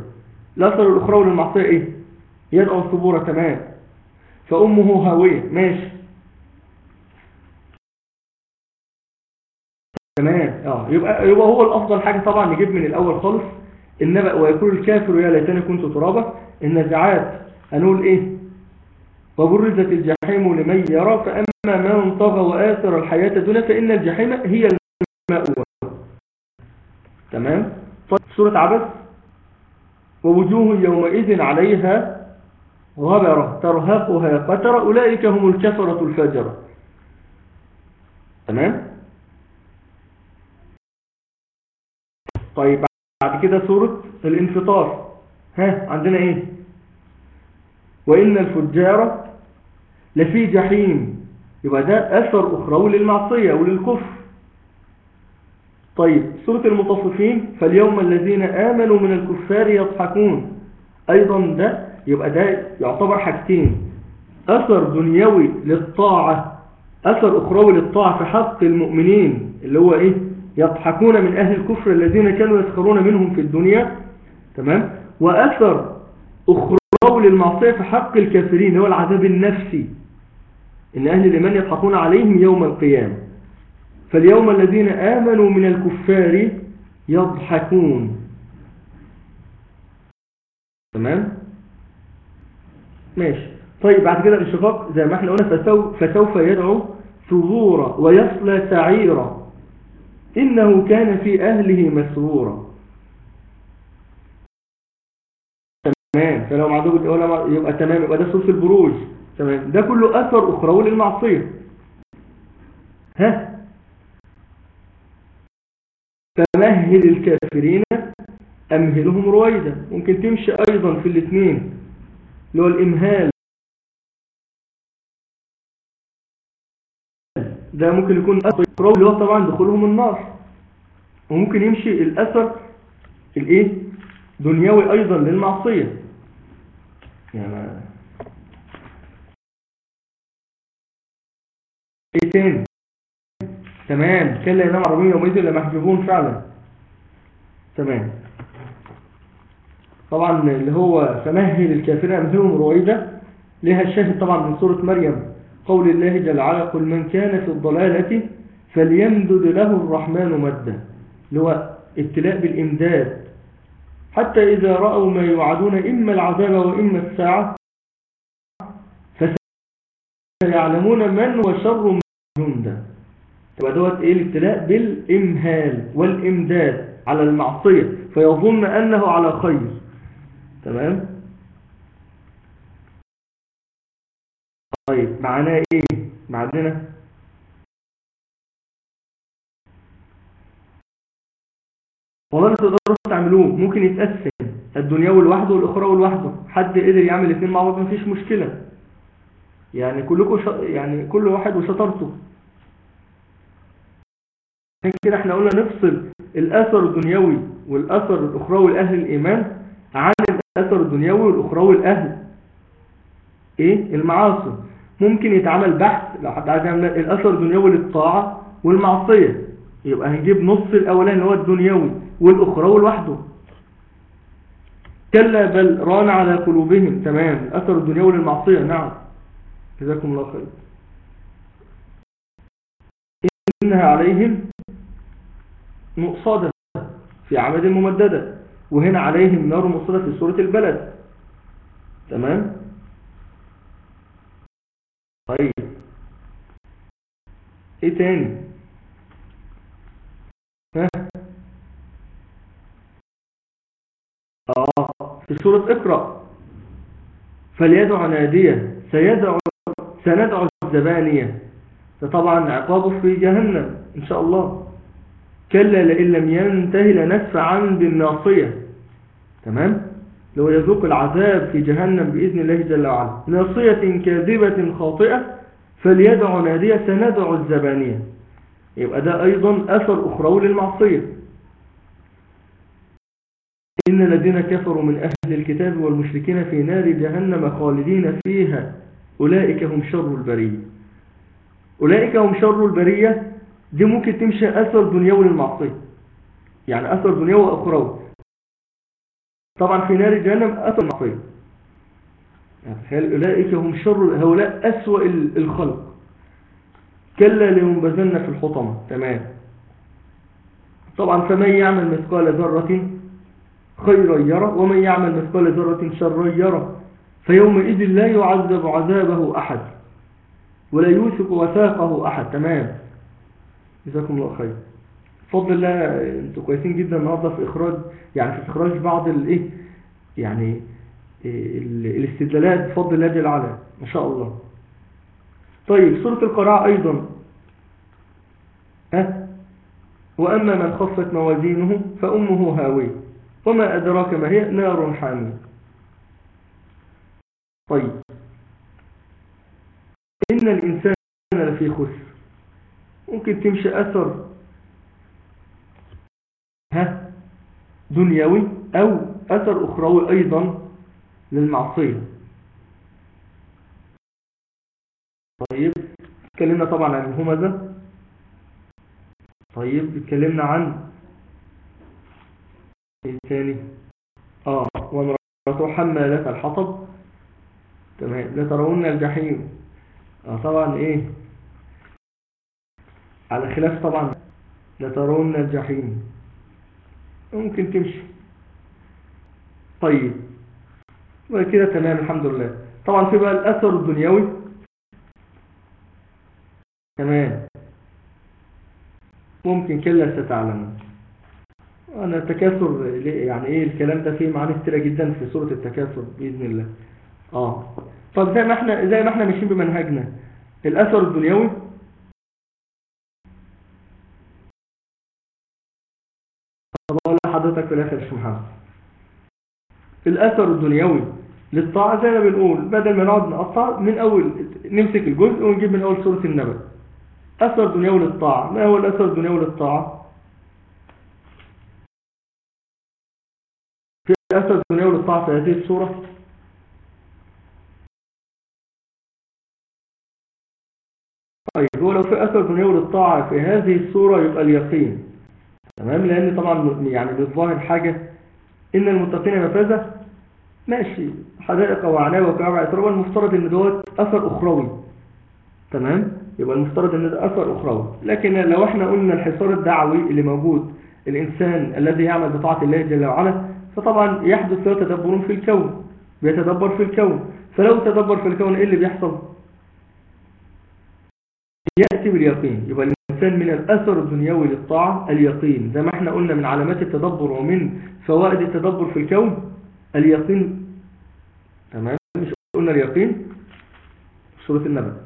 الأثر الأخروي للمعصية إيه؟ يدعو ثبورا تمام فأمه هاوية ماشي. تمام. آه يبقى يبقى هو الأفضل حاجة طبعا نجيب من الأول خالص النبأ ويقول الكافر يا ليتني كنت ترابا. النزعات هنقول إيه؟ وبرزت الجحيم لمن يرى فأما من طغى وآثر الحياة الدنيا فإن الجحيم هي المأوى تمام؟ طيب سورة عبس ووجوه يومئذ عليها غبرة ترهقها قترة أولئك هم الكفرة الفجرة. تمام؟ طيب بعد كده سورة الانفطار. ها عندنا إيه؟ وإن الفجار لفي جحيم. يبقى ده أثر أخروي للمعصية وللكفر. طيب سورة المطففين فاليوم الذين آمنوا من الكفار يضحكون. أيضا ده يبقى ده يعتبر حاجتين. أثر دنيوي للطاعة. أثر أخروي للطاعة في حق المؤمنين اللي هو إيه؟ يضحكون من أهل الكفر الذين كانوا يسخرون منهم في الدنيا. تمام؟ وأثر أخروي للمعصية في حق الكافرين هو العذاب النفسي. إن أهل الإيمان يضحكون عليهم يوم القيامة. فاليوم الذين آمنوا من الكفار يضحكون. تمام؟ ماشي. طيب بعد كده الانشقاق زي ما إحنا قلنا فسوف, فسوف يدعو ثبورا ويصلى سعيرا. إنه كان في أهله مسرورا. تمام. فلو معدوب الأولى يبقى تمام يبقى ده سورة البروج. تمام. ده كله أثر أخروي للمعصية ها؟ فمهل الكافرين أمهلهم رويدا. ممكن تمشي أيضا في الاثنين اللي هو الإمهال. ده ممكن يكون أثر أخروي اللي هو طبعا دخولهم النار. وممكن يمشي الأثر الإيه؟ دنيوي أيضا للمعصية. إيه تاني تمام. كلا ينام عربية يومئذ لمحجوبون فعلا. تمام. طبعا اللي هو فمهل الكافرين أمثلهم رويدة لها الشاهد طبعا من سورة مريم. قول الله جل وعلا قل من كان في الضلالة فليمدد له الرحمن مدا اللي هو ابتلاء بالإمداد. حتى إذا رأوا ما يوعدون إما العذاب وإما الساعة فسيعلمون من هو شر جندا تبقى دوت إيه الابتلاء؟ بالإمهال والإمداد على المعصية فيظن أنه على خير. تمام؟ طيب معناه إيه؟ معناه والله تقدروا تعملوه ممكن يتقسم الدنيوي لوحده والاخروي لوحده حد قدر يعمل الاثنين مع بعض مفيش مشكلة. يعني كلكم ش... يعني كل واحد وشطارته. عشان كده إحنا قلنا نفصل الأثر الدنيوي والأثر الاخروي لاهل الإيمان عن الأثر الدنيوي والاخروي لاهل إيه؟ المعاصي. ممكن يتعمل بحث لو حد عايز يعمل الأثر الدنيوي للطاعة والمعصية. يبقى هنجيب نص الأولاني اللي هو الدنيوي والاخروي لوحده كلا بل ران على قلوبهم. تمام. الاثر الدنيوي للمعصية. نعم. جزاكم الله خير. إنها عليهم مؤصدة في عمد ممددة وهنا عليهم نار مؤصدة في سورة البلد. تمام؟ طيب. إيه تاني ها آه في سورة اقرأ. فليدع نادية سيدع سندع الزبانية. فطبعا عقابه في جهنم إن شاء الله. كلا لئن لم ينتهي لنسفعا بالناصية. تمام؟ لو يذوق العذاب في جهنم بإذن الله جل وعلا. ناصية كاذبة خاطئة فليدع نادية سندع الزبانية. يبقى ده أيضا أثر أخروي للمعصية. إن الذين كفروا من أهل الكتاب والمشركين في نار جهنم خالدين فيها. أولئك هم شر البرية. أولئك هم شر البرية. دي ممكن تمشي أثر دنيوي للمعصية. يعني أثر دنيوي وأخروي طبعا في نار جهنم أثر معصية. يعني أولئك هم شر هؤلاء أسوأ الخلق. كلا لينبذن في الحطمة. تمام. طبعا فمن يعمل مثقال ذرة خيرا يرى ومن يعمل مثقال ذرة شرا يرى فيومئذ لا يعذب عذابه أحد ولا يوثق وثاقه أحد. تمام. جزاكم الله خير. بفضل الله أنتوا كويسين جدا النهارده في إخراج يعني في إخراج بعض الإيه يعني ال- الاستدلالات بفضل الله جل وعلا. ما شاء الله. طيب سورة القراءة أيضا. ها؟ وأما من خفت موازينه فأمه هاوية. وما أدراك ما هي؟ نار حامية. طيب. إن الإنسان لفي خسر. ممكن تمشي أثر. ها؟ دنيوي أو أثر أخروي أيضا للمعصية. طيب. اتكلمنا طبعا عن الهمزة طيب. اتكلمنا عن تاني. آه وامرأته حمالة الحطب. تمام. لترون الجحيم. آه طبعا إيه؟ على خلاف طبعا. لترون الجحيم. ممكن تمشي. طيب. وكده تمام الحمد لله. طبعا في بقى الأثر الدنيوي. تمام. ممكن كلا ستعلمون. أنا التكاثر يعني إيه الكلام ده؟ فيه معاني كتيرة جدا في سورة التكاثر بإذن الله. آه. طب زي ما إحنا زي ما إحنا ماشيين بمنهجنا الأثر الدنيوي؟ طب أقول لحضرتك في الآخر يا شيخ محمد. الأثر الدنيوي للطاعة زي ما بنقول بدل ما نقعد نقطع من أول نمسك الجزء ونجيب من أول سورة النبأ. أثر دنيوي للطاعة. ما هو الأثر الدنيوي للطاعة؟ أثر دنيوي للطاعة في هذه السورة؟ طيب هو لو في أثر دنيوي للطاعة في هذه السورة يبقى اليقين. تمام؟ لأن طبعا يعني بالظاهر حاجة إن المتقين مفازة. ماشي. حدائق وعناوة وكعبة عطرة المفترض إن دوت أثر أخروي. تمام؟ يبقى المفترض إن ده أثر أخروي. لكن لو إحنا قلنا الحصار الدعوي اللي موجود الإنسان الذي يعمل بطاعة الله جل وعلا فطبعا يحدث له تدبر في الكون بيتدبر في الكون. فلو تدبر في الكون إيه اللي بيحصل؟ يأتي باليقين. يبقى الإنسان من الأثر الدنيوي للطاعة اليقين. زي ما إحنا قلنا من علامات التدبر ومن فوائد التدبر في الكون اليقين. تمام؟ مش قلنا اليقين؟ سورة النبأ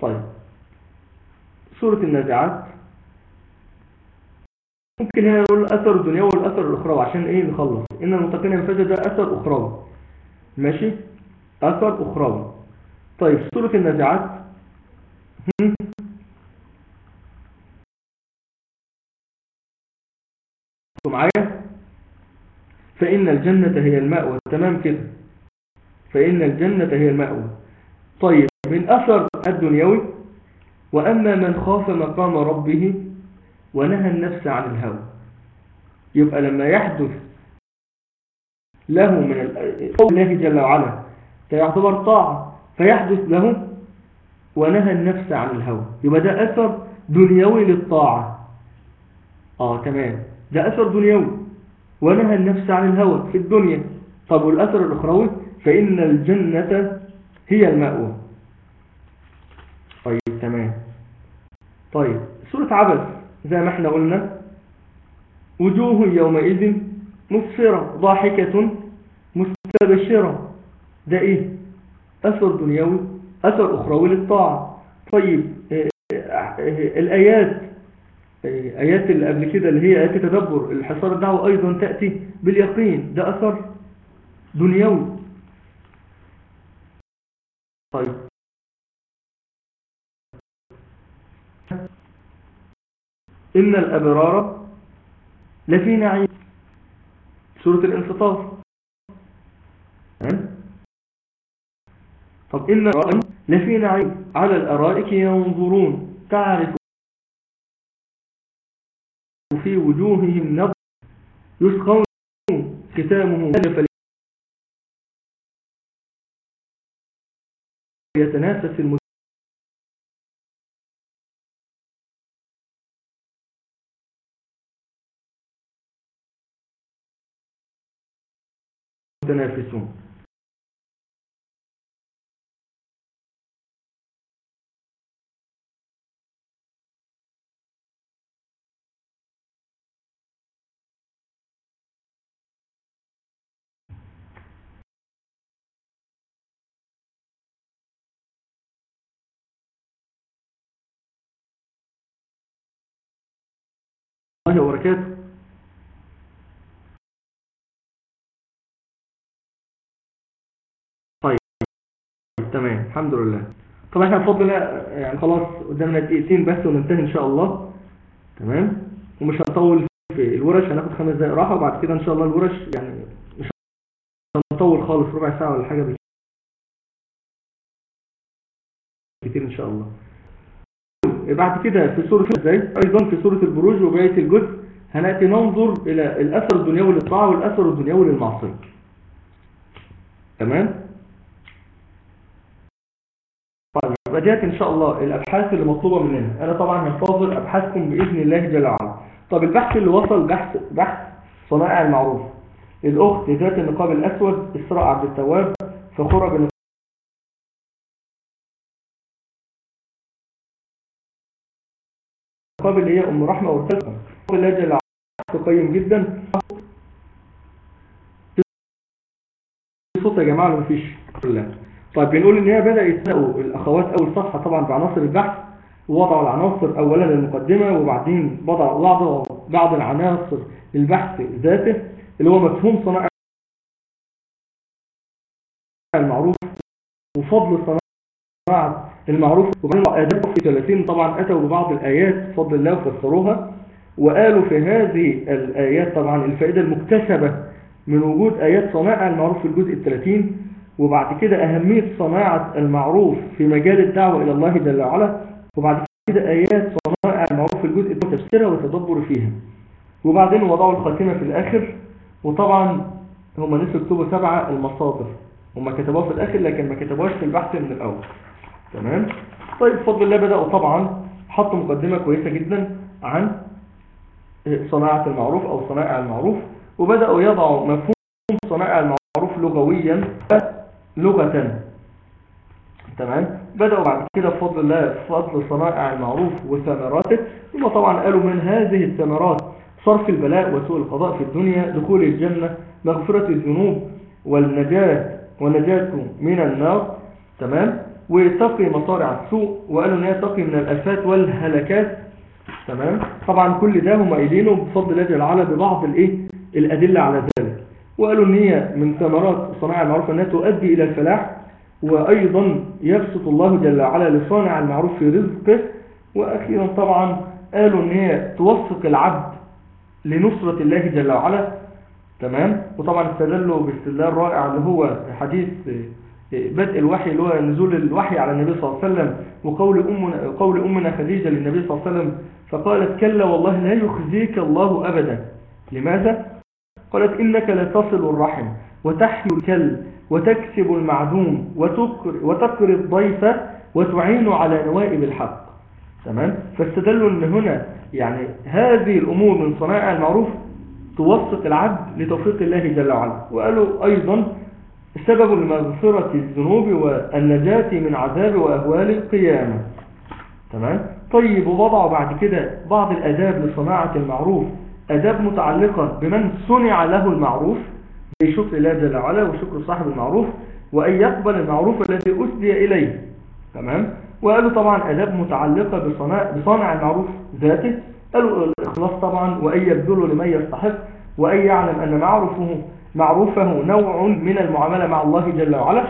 طيب. سورة النازعات. ممكن هنا نقول الأثر الدنيوي والأثر الأخروي عشان إيه نخلص؟ إن المتقين ينفذ ده أثر أخروي ماشي؟ أثر أخروي طيب سورة النازعات؟ معايا؟ فإن الجنة هي المأوى. تمام كده. فإن الجنة هي المأوى. طيب من أثر الدنيوي وأما من خاف مقام ربه ونهى النفس عن الهوى. يبقى لما يحدث له من قول الله جل وعلا فيعتبر طاعة فيحدث له ونهى النفس عن الهوى. يبقى ده أثر دنيوي للطاعة. آه تمام. ده أثر دنيوي. ونهى النفس عن الهوى في الدنيا. طب والأثر الأخروي؟ فإن الجنة هي المأوى. طيب تمام. طيب سورة عبس زي ما إحنا قلنا وجوه يومئذ مسفرة ضاحكة مستبشرة. ده إيه؟ أثر دنيوي أثر أخروي للطاعة. طيب آه آه الآيات آه آيات اللي قبل كده اللي هي آيات تدبر الحصار الدعوة أيضا تأتي باليقين. ده أثر دنيوي. طيب إن الأبرار لفي نعيم. سورة الانفطار طب إن الأبرار لفي نعيم. على الأرائك ينظرون. تعرف في وجوههم نظر يسقون ختامه فليتنافس المتنافسون المتنافسون. الله وبركاته طيب تمام الحمد لله. طب إحنا بفضل يعني خلاص قدامنا دقيقتين بس وننتهي إن شاء الله. تمام؟ ومش هنطول في الورش هناخد خمس دقايق راحة وبعد كده إن شاء الله الورش يعني مش هنطول خالص ربع ساعة ولا حاجة كتير إن شاء الله. بعد كده في سورة إزاي؟ أيضا في سورة البروج وبقية الجزء هنأتي ننظر إلى الأثر الدنيوي للطاعة والأثر الدنيوي للمعصية. تمام طيب يبقى إن شاء الله الأبحاث اللي مطلوبة مننا. أنا طبعا هنتظر أبحاثكم بإذن الله جل وعلا. طب البحث اللي وصل بحث بحث صنائع المعروف. الأخت ذات النقاب الأسود إسراء عبد التواب فخورة بن النقاب اللي هي أم رحمة والتلقى الله جل وعلا. قيم جدا. صوت يا جماعة مفيش؟ لا طيب بنقول إن هي بدا يتلاقوا الأخوات أول صفحة طبعا بعناصر البحث ووضعوا العناصر اولا المقدمه وبعدين وضعوا بعض العناصر البحث ذاته اللي هو مفهوم صناعة المعروف وفضل صناعة المعروف. وبعدين آداب في 30 طبعا أتوا ببعض الآيات بفضل الله وفسروها وقالوا في هذه الآيات طبعا الفائدة المكتسبة من وجود آيات صناعة المعروف في الجزء الثلاثين وبعد كده أهمية صناعة المعروف في مجال الدعوة إلى الله جل وعلا وبعد كده آيات صناعة المعروف في الجزء التفسيرها والتدبر فيها. وبعدين وضعوا الخاتمة في الآخر وطبعا هم نسوا يكتبوا سبعة المصادر. هم كتبوها في الآخر لكن ما كتبوهاش في البحث من الأول. تمام؟ طيب بفضل الله بدأوا طبعا حطوا مقدمة كويسة جدا عن صناعة المعروف أو صنائع المعروف وبدأوا يضعوا مفهوم صنائع المعروف لغويا. لغة. تمام؟ بدأوا بعد كده بفضل الله فضل صنائع المعروف وثمراته ثم طبعا قالوا من هذه الثمرات صرف البلاء وسوء القضاء في الدنيا دخول الجنة مغفرة الذنوب والنجاة ونجاة من النار. تمام؟ وتقي مصارع السوء وقالوا إن هي تقي من الأفات والهلكات. تمام؟ طبعا كل ده هم قايلينه بفضل الله جل وعلا ببعض الإيه؟ الأدلة على ذلك. وقالوا إن هي من ثمرات صناعة المعروف إنها تؤدي إلى الفلاح وأيضا يبسط الله جل وعلا لصانع المعروف في رزقه. وأخيرا طبعا قالوا إن هي توفق العبد لنصرة الله جل وعلا. تمام؟ وطبعا استدلوا باستدلال رائع اللي هو حديث بدء الوحي اللي هو نزول الوحي على النبي صلى الله عليه وسلم وقول أمنا, قول أمنا خديجة للنبي صلى الله عليه وسلم فقالت كلا والله لا يخزيك الله أبدا. لماذا؟ قالت إنك لتصل الرحم وتحيي الكل وتكسب المعدوم وتقري الضيف وتعين على نوائب الحق. تمام؟ فاستدلوا إن هنا يعني هذه الأمور من صنائع المعروف توفق العبد لتوفيق الله جل وعلا. وقالوا أيضا سبب لمغفرة الذنوب والنجاة من عذاب وأهوال القيامة. تمام؟ طيب ووضعوا بعد كده بعض الأداب لصناعة المعروف. أداب متعلقة بمن صنع له المعروف بشكر الله جل وعلا وشكر صاحب المعروف وأن يقبل المعروف الذي أسدي إليه. تمام؟ وقالوا طبعا أداب متعلقة بصانع المعروف ذاته. قالوا الإخلاص طبعا وأن يبذله لمن يستحق وأن يعلم أن معروفه معروفه نوع من المعاملة مع الله جل وعلا.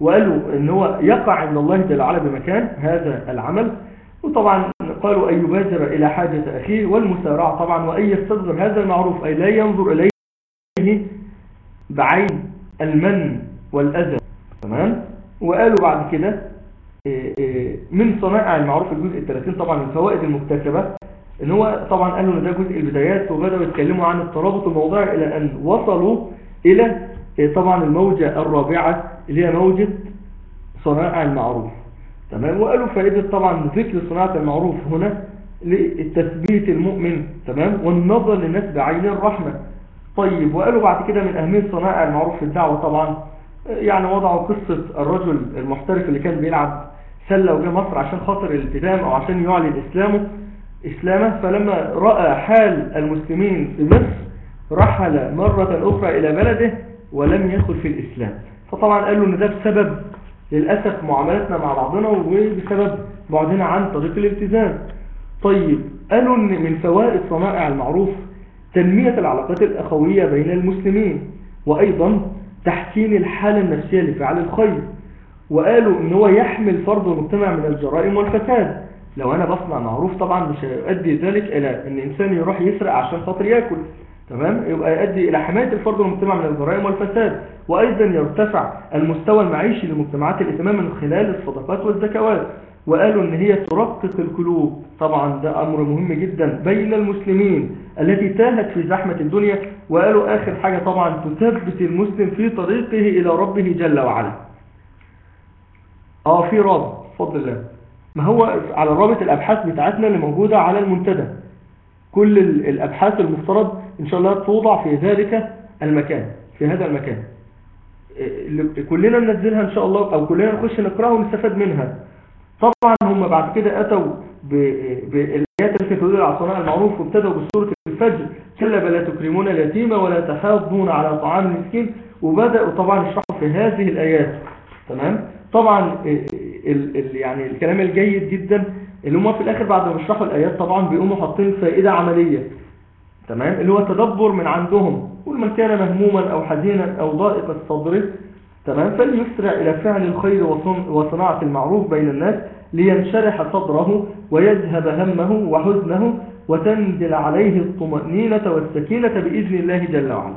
وقالوا إن هو يقع عند الله جل وعلا بمكان هذا العمل. وطبعا قالوا أن يبادر إلى حاجة أخيه والمسارعة طبعا وأن يستظهر هذا المعروف أي لا ينظر إليه بعين المن والأذى. تمام؟ وقالوا بعد كده من صنائع المعروف الجزء الثلاثين طبعا الفوائد المكتسبة إن هو طبعا قالوا ده جزء البدايات وبدأوا يتكلموا عن الترابط الموضوعي إلى أن وصلوا إلى طبعا الموجة الرابعة اللي هي موجة صنائع المعروف. تمام؟ وقالوا فائدة طبعا ذكر صناعة المعروف هنا للتثبيت المؤمن تمام؟ والنظر للناس بعين الرحمة. طيب وقالوا بعد كده من أهمية صنائع المعروف في الدعوة طبعا يعني وضعوا قصة الرجل المحترف اللي كان بيلعب سلة وجه مصر عشان خاطر الالتزام أو عشان يعلن إسلامه إسلامه. فلما رأى حال المسلمين في مصر رحل مرة أخرى إلى بلده ولم يدخل في الإسلام. فطبعا قالوا أن ده بسبب للأسف معاملتنا مع بعضنا وبسبب بعدنا عن طريق الالتزام. طيب قالوا أن من فوائد صنائع المعروف تنمية العلاقات الأخوية بين المسلمين وأيضا تحسين الحالة النفسية لفعل الخير. وقالوا إن هو يحمل فرض المجتمع من الجرائم والفساد. لو أنا بصنع معروف طبعا مش هيؤدي ذلك إلى إن إنسان يروح يسرق عشان خاطر يأكل. تمام؟ يبقى يؤدي إلى حماية الفرد المجتمع من الجرائم والفساد وأيضا يرتفع المستوى المعيشي للمجتمعات الاسلاميه من خلال الصدقات والزكوات. وقالوا إن هي ترقق القلوب. طبعا ده أمر مهم جدا بين المسلمين التي تاهت في زحمة الدنيا. وقالوا آخر حاجة طبعا تثبت المسلم في طريقه إلى ربه جل وعلا. آه في رابط. بفضل الله. ما هو على رابط الأبحاث بتاعتنا اللي موجودة على المنتدى. كل الأبحاث المفترض إن شاء الله توضع في ذلك المكان في هذا المكان. كلنا ننزلها إن شاء الله أو كلنا نخش نقرأها ونستفاد منها. طبعا هم بعد كده أتوا بالآيات التي تدل على صناع المعروف وابتدوا بسورة الفجر. كلا بلا تكرمون اليتيم ولا تحاضون على طعام المسكين. وبدأوا طبعا يشرحوا في هذه الآيات. تمام؟ طبعا ال ال يعني الكلام الجيد جدا. اللي هم في الآخر بعد ما يشرحوا الآيات طبعا بيقوموا حاطين فائدة عملية. تمام؟ اللي هو تدبر من عندهم. كل من كان مهموما أو حزينا أو ضائق الصدر تمام؟ فليسرع إلى فعل الخير وصناعة المعروف بين الناس لينشرح صدره ويذهب همه وحزنه وتنزل عليه الطمأنينة والسكينة بإذن الله جل وعلا.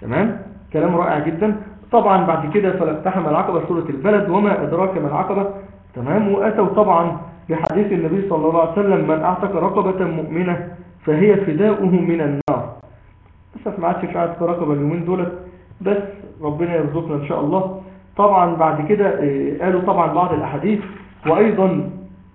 تمام؟ كلام رائع جدا. طبعا بعد كده فلاقتحم العقبة سورة البلد وما أدراك ما العقبة. تمام؟ وأتوا طبعا بحديث النبي صلى الله عليه وسلم من أعتق رقبة مؤمنة فهي فداؤه من النار. بس ما عادش في رقبة اليومين دولت بس ربنا يرزقنا إن شاء الله. طبعا بعد كده قالوا طبعا بعض الأحاديث وأيضا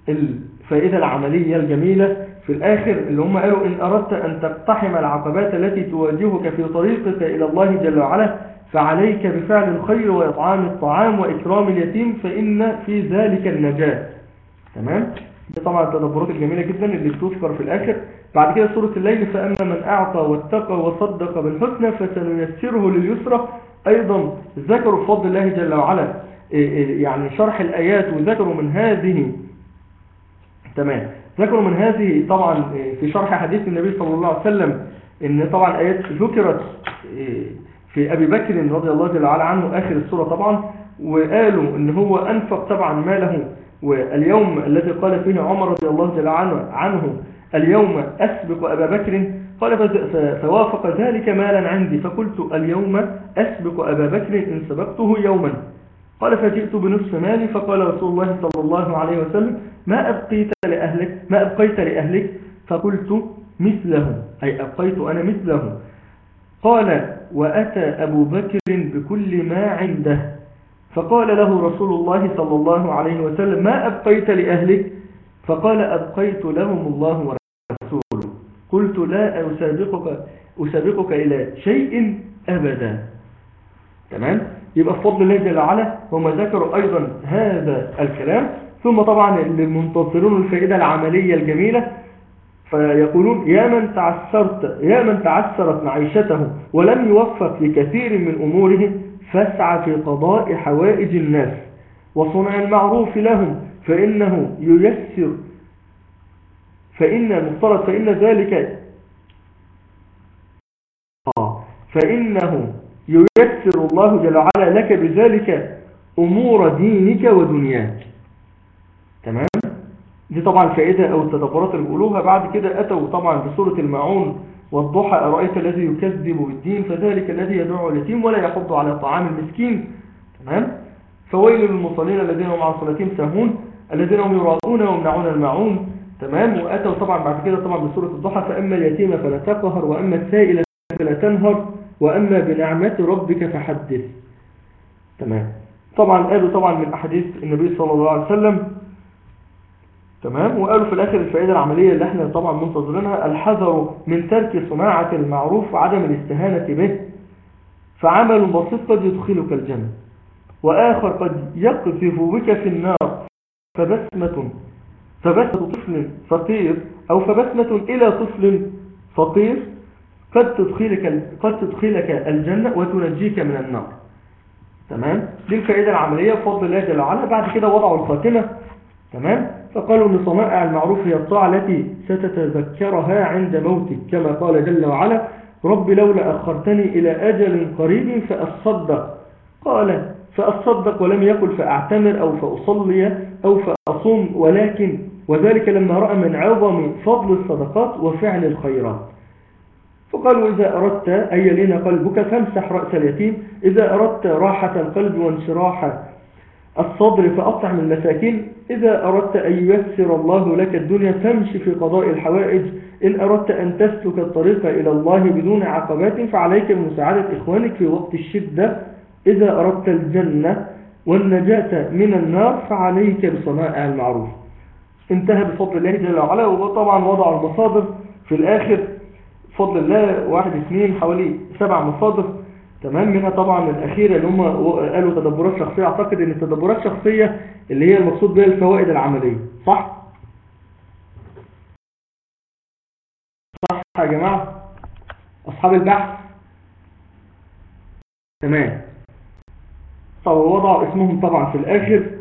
الفائدة العملية الجميلة في الآخر اللي هم قالوا إن أردت أن تقتحم العقبات التي تواجهك في طريقك إلى الله جل وعلا فعليك بفعل الخير وإطعام الطعام وإكرام اليتيم فإن في ذلك النجاة. تمام؟ دي طبعا التدبرات الجميلة جدا اللي بتذكر في الآخر. بعد كده سورة الليل فأما من أعطى واتقى وصدق بالحسنى فسنيسره لليسرى. أيضا ذكروا بفضل الله جل وعلا. يعني شرح الآيات وذكروا من هذه. تمام. ذكروا من هذه طبعا في شرح حديث النبي صلى الله عليه وسلم إن طبعا آيات ذكرت في أبي بكر رضي الله جل وعلا عنه آخر السورة طبعا وقالوا إن هو أنفق طبعا ماله. واليوم الذي قال فيه عمر رضي الله جل عنه, عنه اليوم أسبق أبا بكر قال فوافق ذلك مالا عندي فقلت اليوم أسبق أبا بكر إن سبقته يوما. قال فجئت بنصف مالي فقال رسول الله صلى الله عليه وسلم ما أبقيت لأهلك ما أبقيت لأهلك؟ فقلت مثله. أي أبقيت أنا مثله. قال وأتى أبو بكر بكل ما عنده. فقال له رسول الله صلى الله عليه وسلم ما أبقيت لأهلك؟ فقال أبقيت لهم الله ورسوله. قلت لا أسابقك, أسابقك إلى شيء أبدا. تمام؟ يبقى بفضل الله جل وعلا هم ذكروا أيضا هذا الكلام. ثم طبعا المنتصرون الفائدة العملية الجميلة فيقولون يا من تعسرت يا من تعسرت معيشته ولم يوفق لكثير من أموره فاسعى في قضاء حوائج الناس وصنع المعروف لهم فإنه ييسر فإن المفترض فإن ذلك فإنه ييسر الله جل وعلا لك بذلك أمور دينك ودنياك. تمام؟ دي طبعا فائدة أو التدبرات اللي بيقولوها بعد كده أتوا طبعا بسورة المعون والضحى أرأيت الذي يكذب بالدين؟ فذلك الذي يدعو اليتيم ولا يحض على طعام المسكين. تمام؟ فويل للمصلين الذين هم عن صلاتهم ساهون الذين هم يراؤون ويمنعون المعون. تمام؟ وأتوا طبعا بعد كده طبعا بسورة الضحى فأما اليتيم فلا تقهر وأما السائل فلا تنهر وأما بنعمة ربك فحدث. تمام؟ طبعا قالوا طبعا من أحاديث النبي صلى الله عليه وسلم تمام؟ وقالوا في الآخر الفائدة العملية اللي إحنا طبعا منتظرينها الحذر من ترك صناعة المعروف وعدم الاستهانة به فعمل بسيط قد يدخلك الجنة وآخر قد يقذف بك في النار فبسمة فبسمة طفل فقير أو فبسمة إلى طفل فقير قد تدخلك, قد تدخلك الجنة وتنجيك من النار. تمام؟ دي الفائدة العملية بفضل الله جل وعلا. بعد كده وضعوا الخاتمة. تمام؟ فقالوا ان صنائع المعروف هي الطاعة التي ستتذكرها عند موتك كما قال جل وعلا رب لولا أخرتني إلى أجل قريب فأصدق. قال فأصدق ولم يقل فأعتمر أو فأصلي أو فأصوم ولكن وذلك لما رأى من عظم فضل الصدقات وفعل الخيرات. فقالوا إذا أردت أن يلين قلبك فامسح رأس اليتيم إذا أردت راحة القلب وانشراح الصدر فأطعم المساكين. إذا أردت أن ييسر الله لك الدنيا فامشي في قضاء الحوائج. إن أردت أن تسلك الطريق إلى الله بدون عقبات فعليك بمساعدة إخوانك في وقت الشدة. إذا أردت الجنة والنجاة من النار فعليك بصنائع المعروف. انتهى بفضل الله جل وعلا. وطبعا وضع المصادر. في الآخر بفضل الله واحد اثنين حوالي سبع مصادر. تمام؟ منها طبعا الأخيرة اللي هم قالوا تدبرات شخصية أعتقد أن التدبرات الشخصية اللي هي المقصود بها الفوائد العملية. صح؟ صح يا جماعة؟ أصحاب البحث؟ تمام. طب وضعوا اسمهم طبعا في الآخر.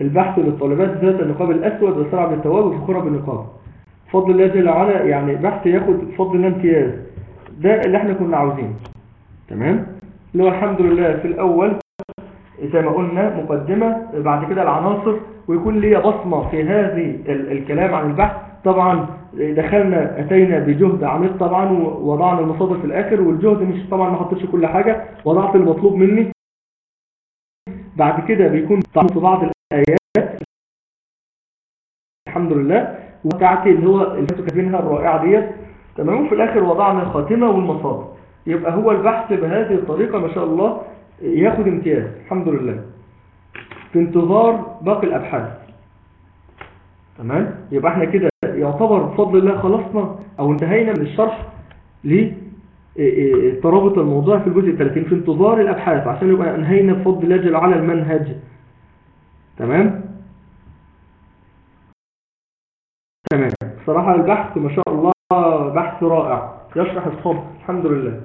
البحث للطالبات ذات النقاب الأسود وسرع بالتواب وفخورة بالنقاب فضل الله جل وعلا يعني بحث ياخد فضل الله امتياز. ده اللي إحنا كنا عاوزينه. تمام؟ اللي هو الحمد لله في الأول زي ما قلنا مقدمة بعد كده العناصر ويكون لي بصمة في هذه الكلام عن البحث. طبعا دخلنا أتينا بجهد عميق طبعا ووضعنا المصادر في الآخر والجهد مش طبعا ما حطيتش كل حاجة وضعت المطلوب مني. بعد كده بيكون في بعض الآيات. الحمد لله. وبتاعتي اللي هو اللي كاتبينها الرائعة ديت. تمام؟ وفي الآخر وضعنا الخاتمة والمصادر. يبقى هو البحث بهذه الطريقة ما شاء الله ياخد امتياز الحمد لله. في انتظار باقي الأبحاث. تمام؟ يبقى إحنا كده يعتبر بفضل الله خلصنا أو انتهينا من الشرح لترابط الموضوع في الجزء 30 في انتظار الأبحاث عشان يبقى انهينا بفضل الله جل وعلا المنهج. تمام؟ تمام. صراحة البحث ما شاء الله بحث رائع. يشرح الصبر الحمد لله.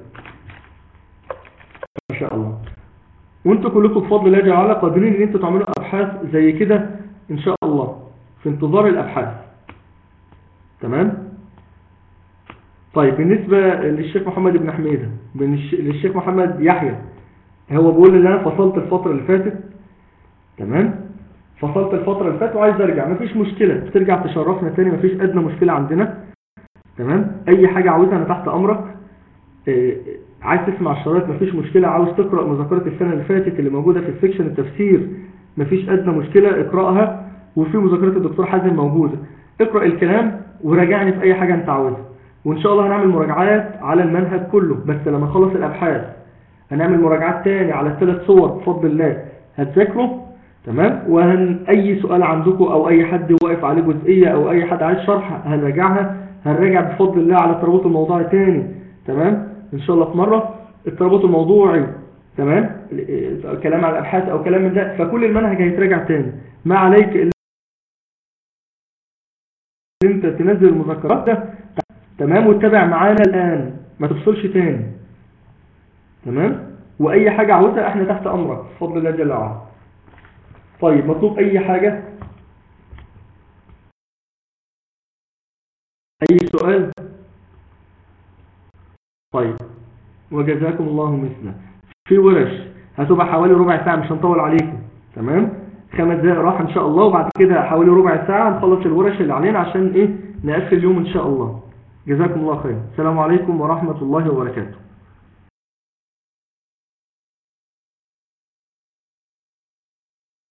ما شاء الله. وانتوا كلكم بفضل الله وعلا قادرين ان أنتوا تعملوا أبحاث زي كده إن شاء الله. في انتظار الأبحاث. تمام؟ طيب بالنسبة للشيخ محمد بن حميدة للشيخ محمد يحيى هو بيقول إن أنا فصلت الفترة اللي فاتت. تمام؟ فصلت الفترة اللي فاتت وعايز أرجع. مفيش مشكلة. ترجع تشرفنا تاني مفيش أدنى مشكلة عندنا. تمام؟ أي حاجة عاوزها أنا تحت أمرك إيه عايز تسمع الشرايط مفيش مشكلة. عاوز تقرأ مذكرة السنة اللي فاتت اللي موجودة في السكشن التفسير مفيش أدنى مشكلة. اقرأها وفي مذكرة الدكتور حازم موجودة. اقرأ الكلام وراجعني في أي حاجة أنت عاوزها. وإن شاء الله هنعمل مراجعات على المنهج كله. بس لما نخلص الأبحاث هنعمل مراجعات تاني على الثلاث صور بفضل الله. هتذاكروا؟ تمام؟ وهن أي سؤال عندكم أو أي حد واقف عليه جزئية أو أي حد عايز شرح هنراجعها. هنراجع بفضل الله على الترابط الموضوعي تاني تمام؟ إن شاء الله في مرة الترابط الموضوعي تمام؟ كلام على الأبحاث أو كلام من ده فكل المنهج هيتراجع تاني. ما عليك اللي أنت تنزل المذكرات ده تمام؟ واتبع معانا الآن ما تفصلش تاني. تمام؟ وأي حاجة عاوزها إحنا تحت أمرك بفضل الله جل وعلا. طيب مطلوب أي حاجة؟ أي سؤال؟ طيب. وجزاكم الله مثله. في ورش. هتبقى حوالي ربع ساعة مش هنطول عليكم. تمام؟ خمس دقائق راحة إن شاء الله وبعد كده حوالي ربع ساعة نخلص الورش اللي علينا عشان إيه؟ نقفل اليوم إن شاء الله. جزاكم الله خير. السلام عليكم ورحمة الله وبركاته.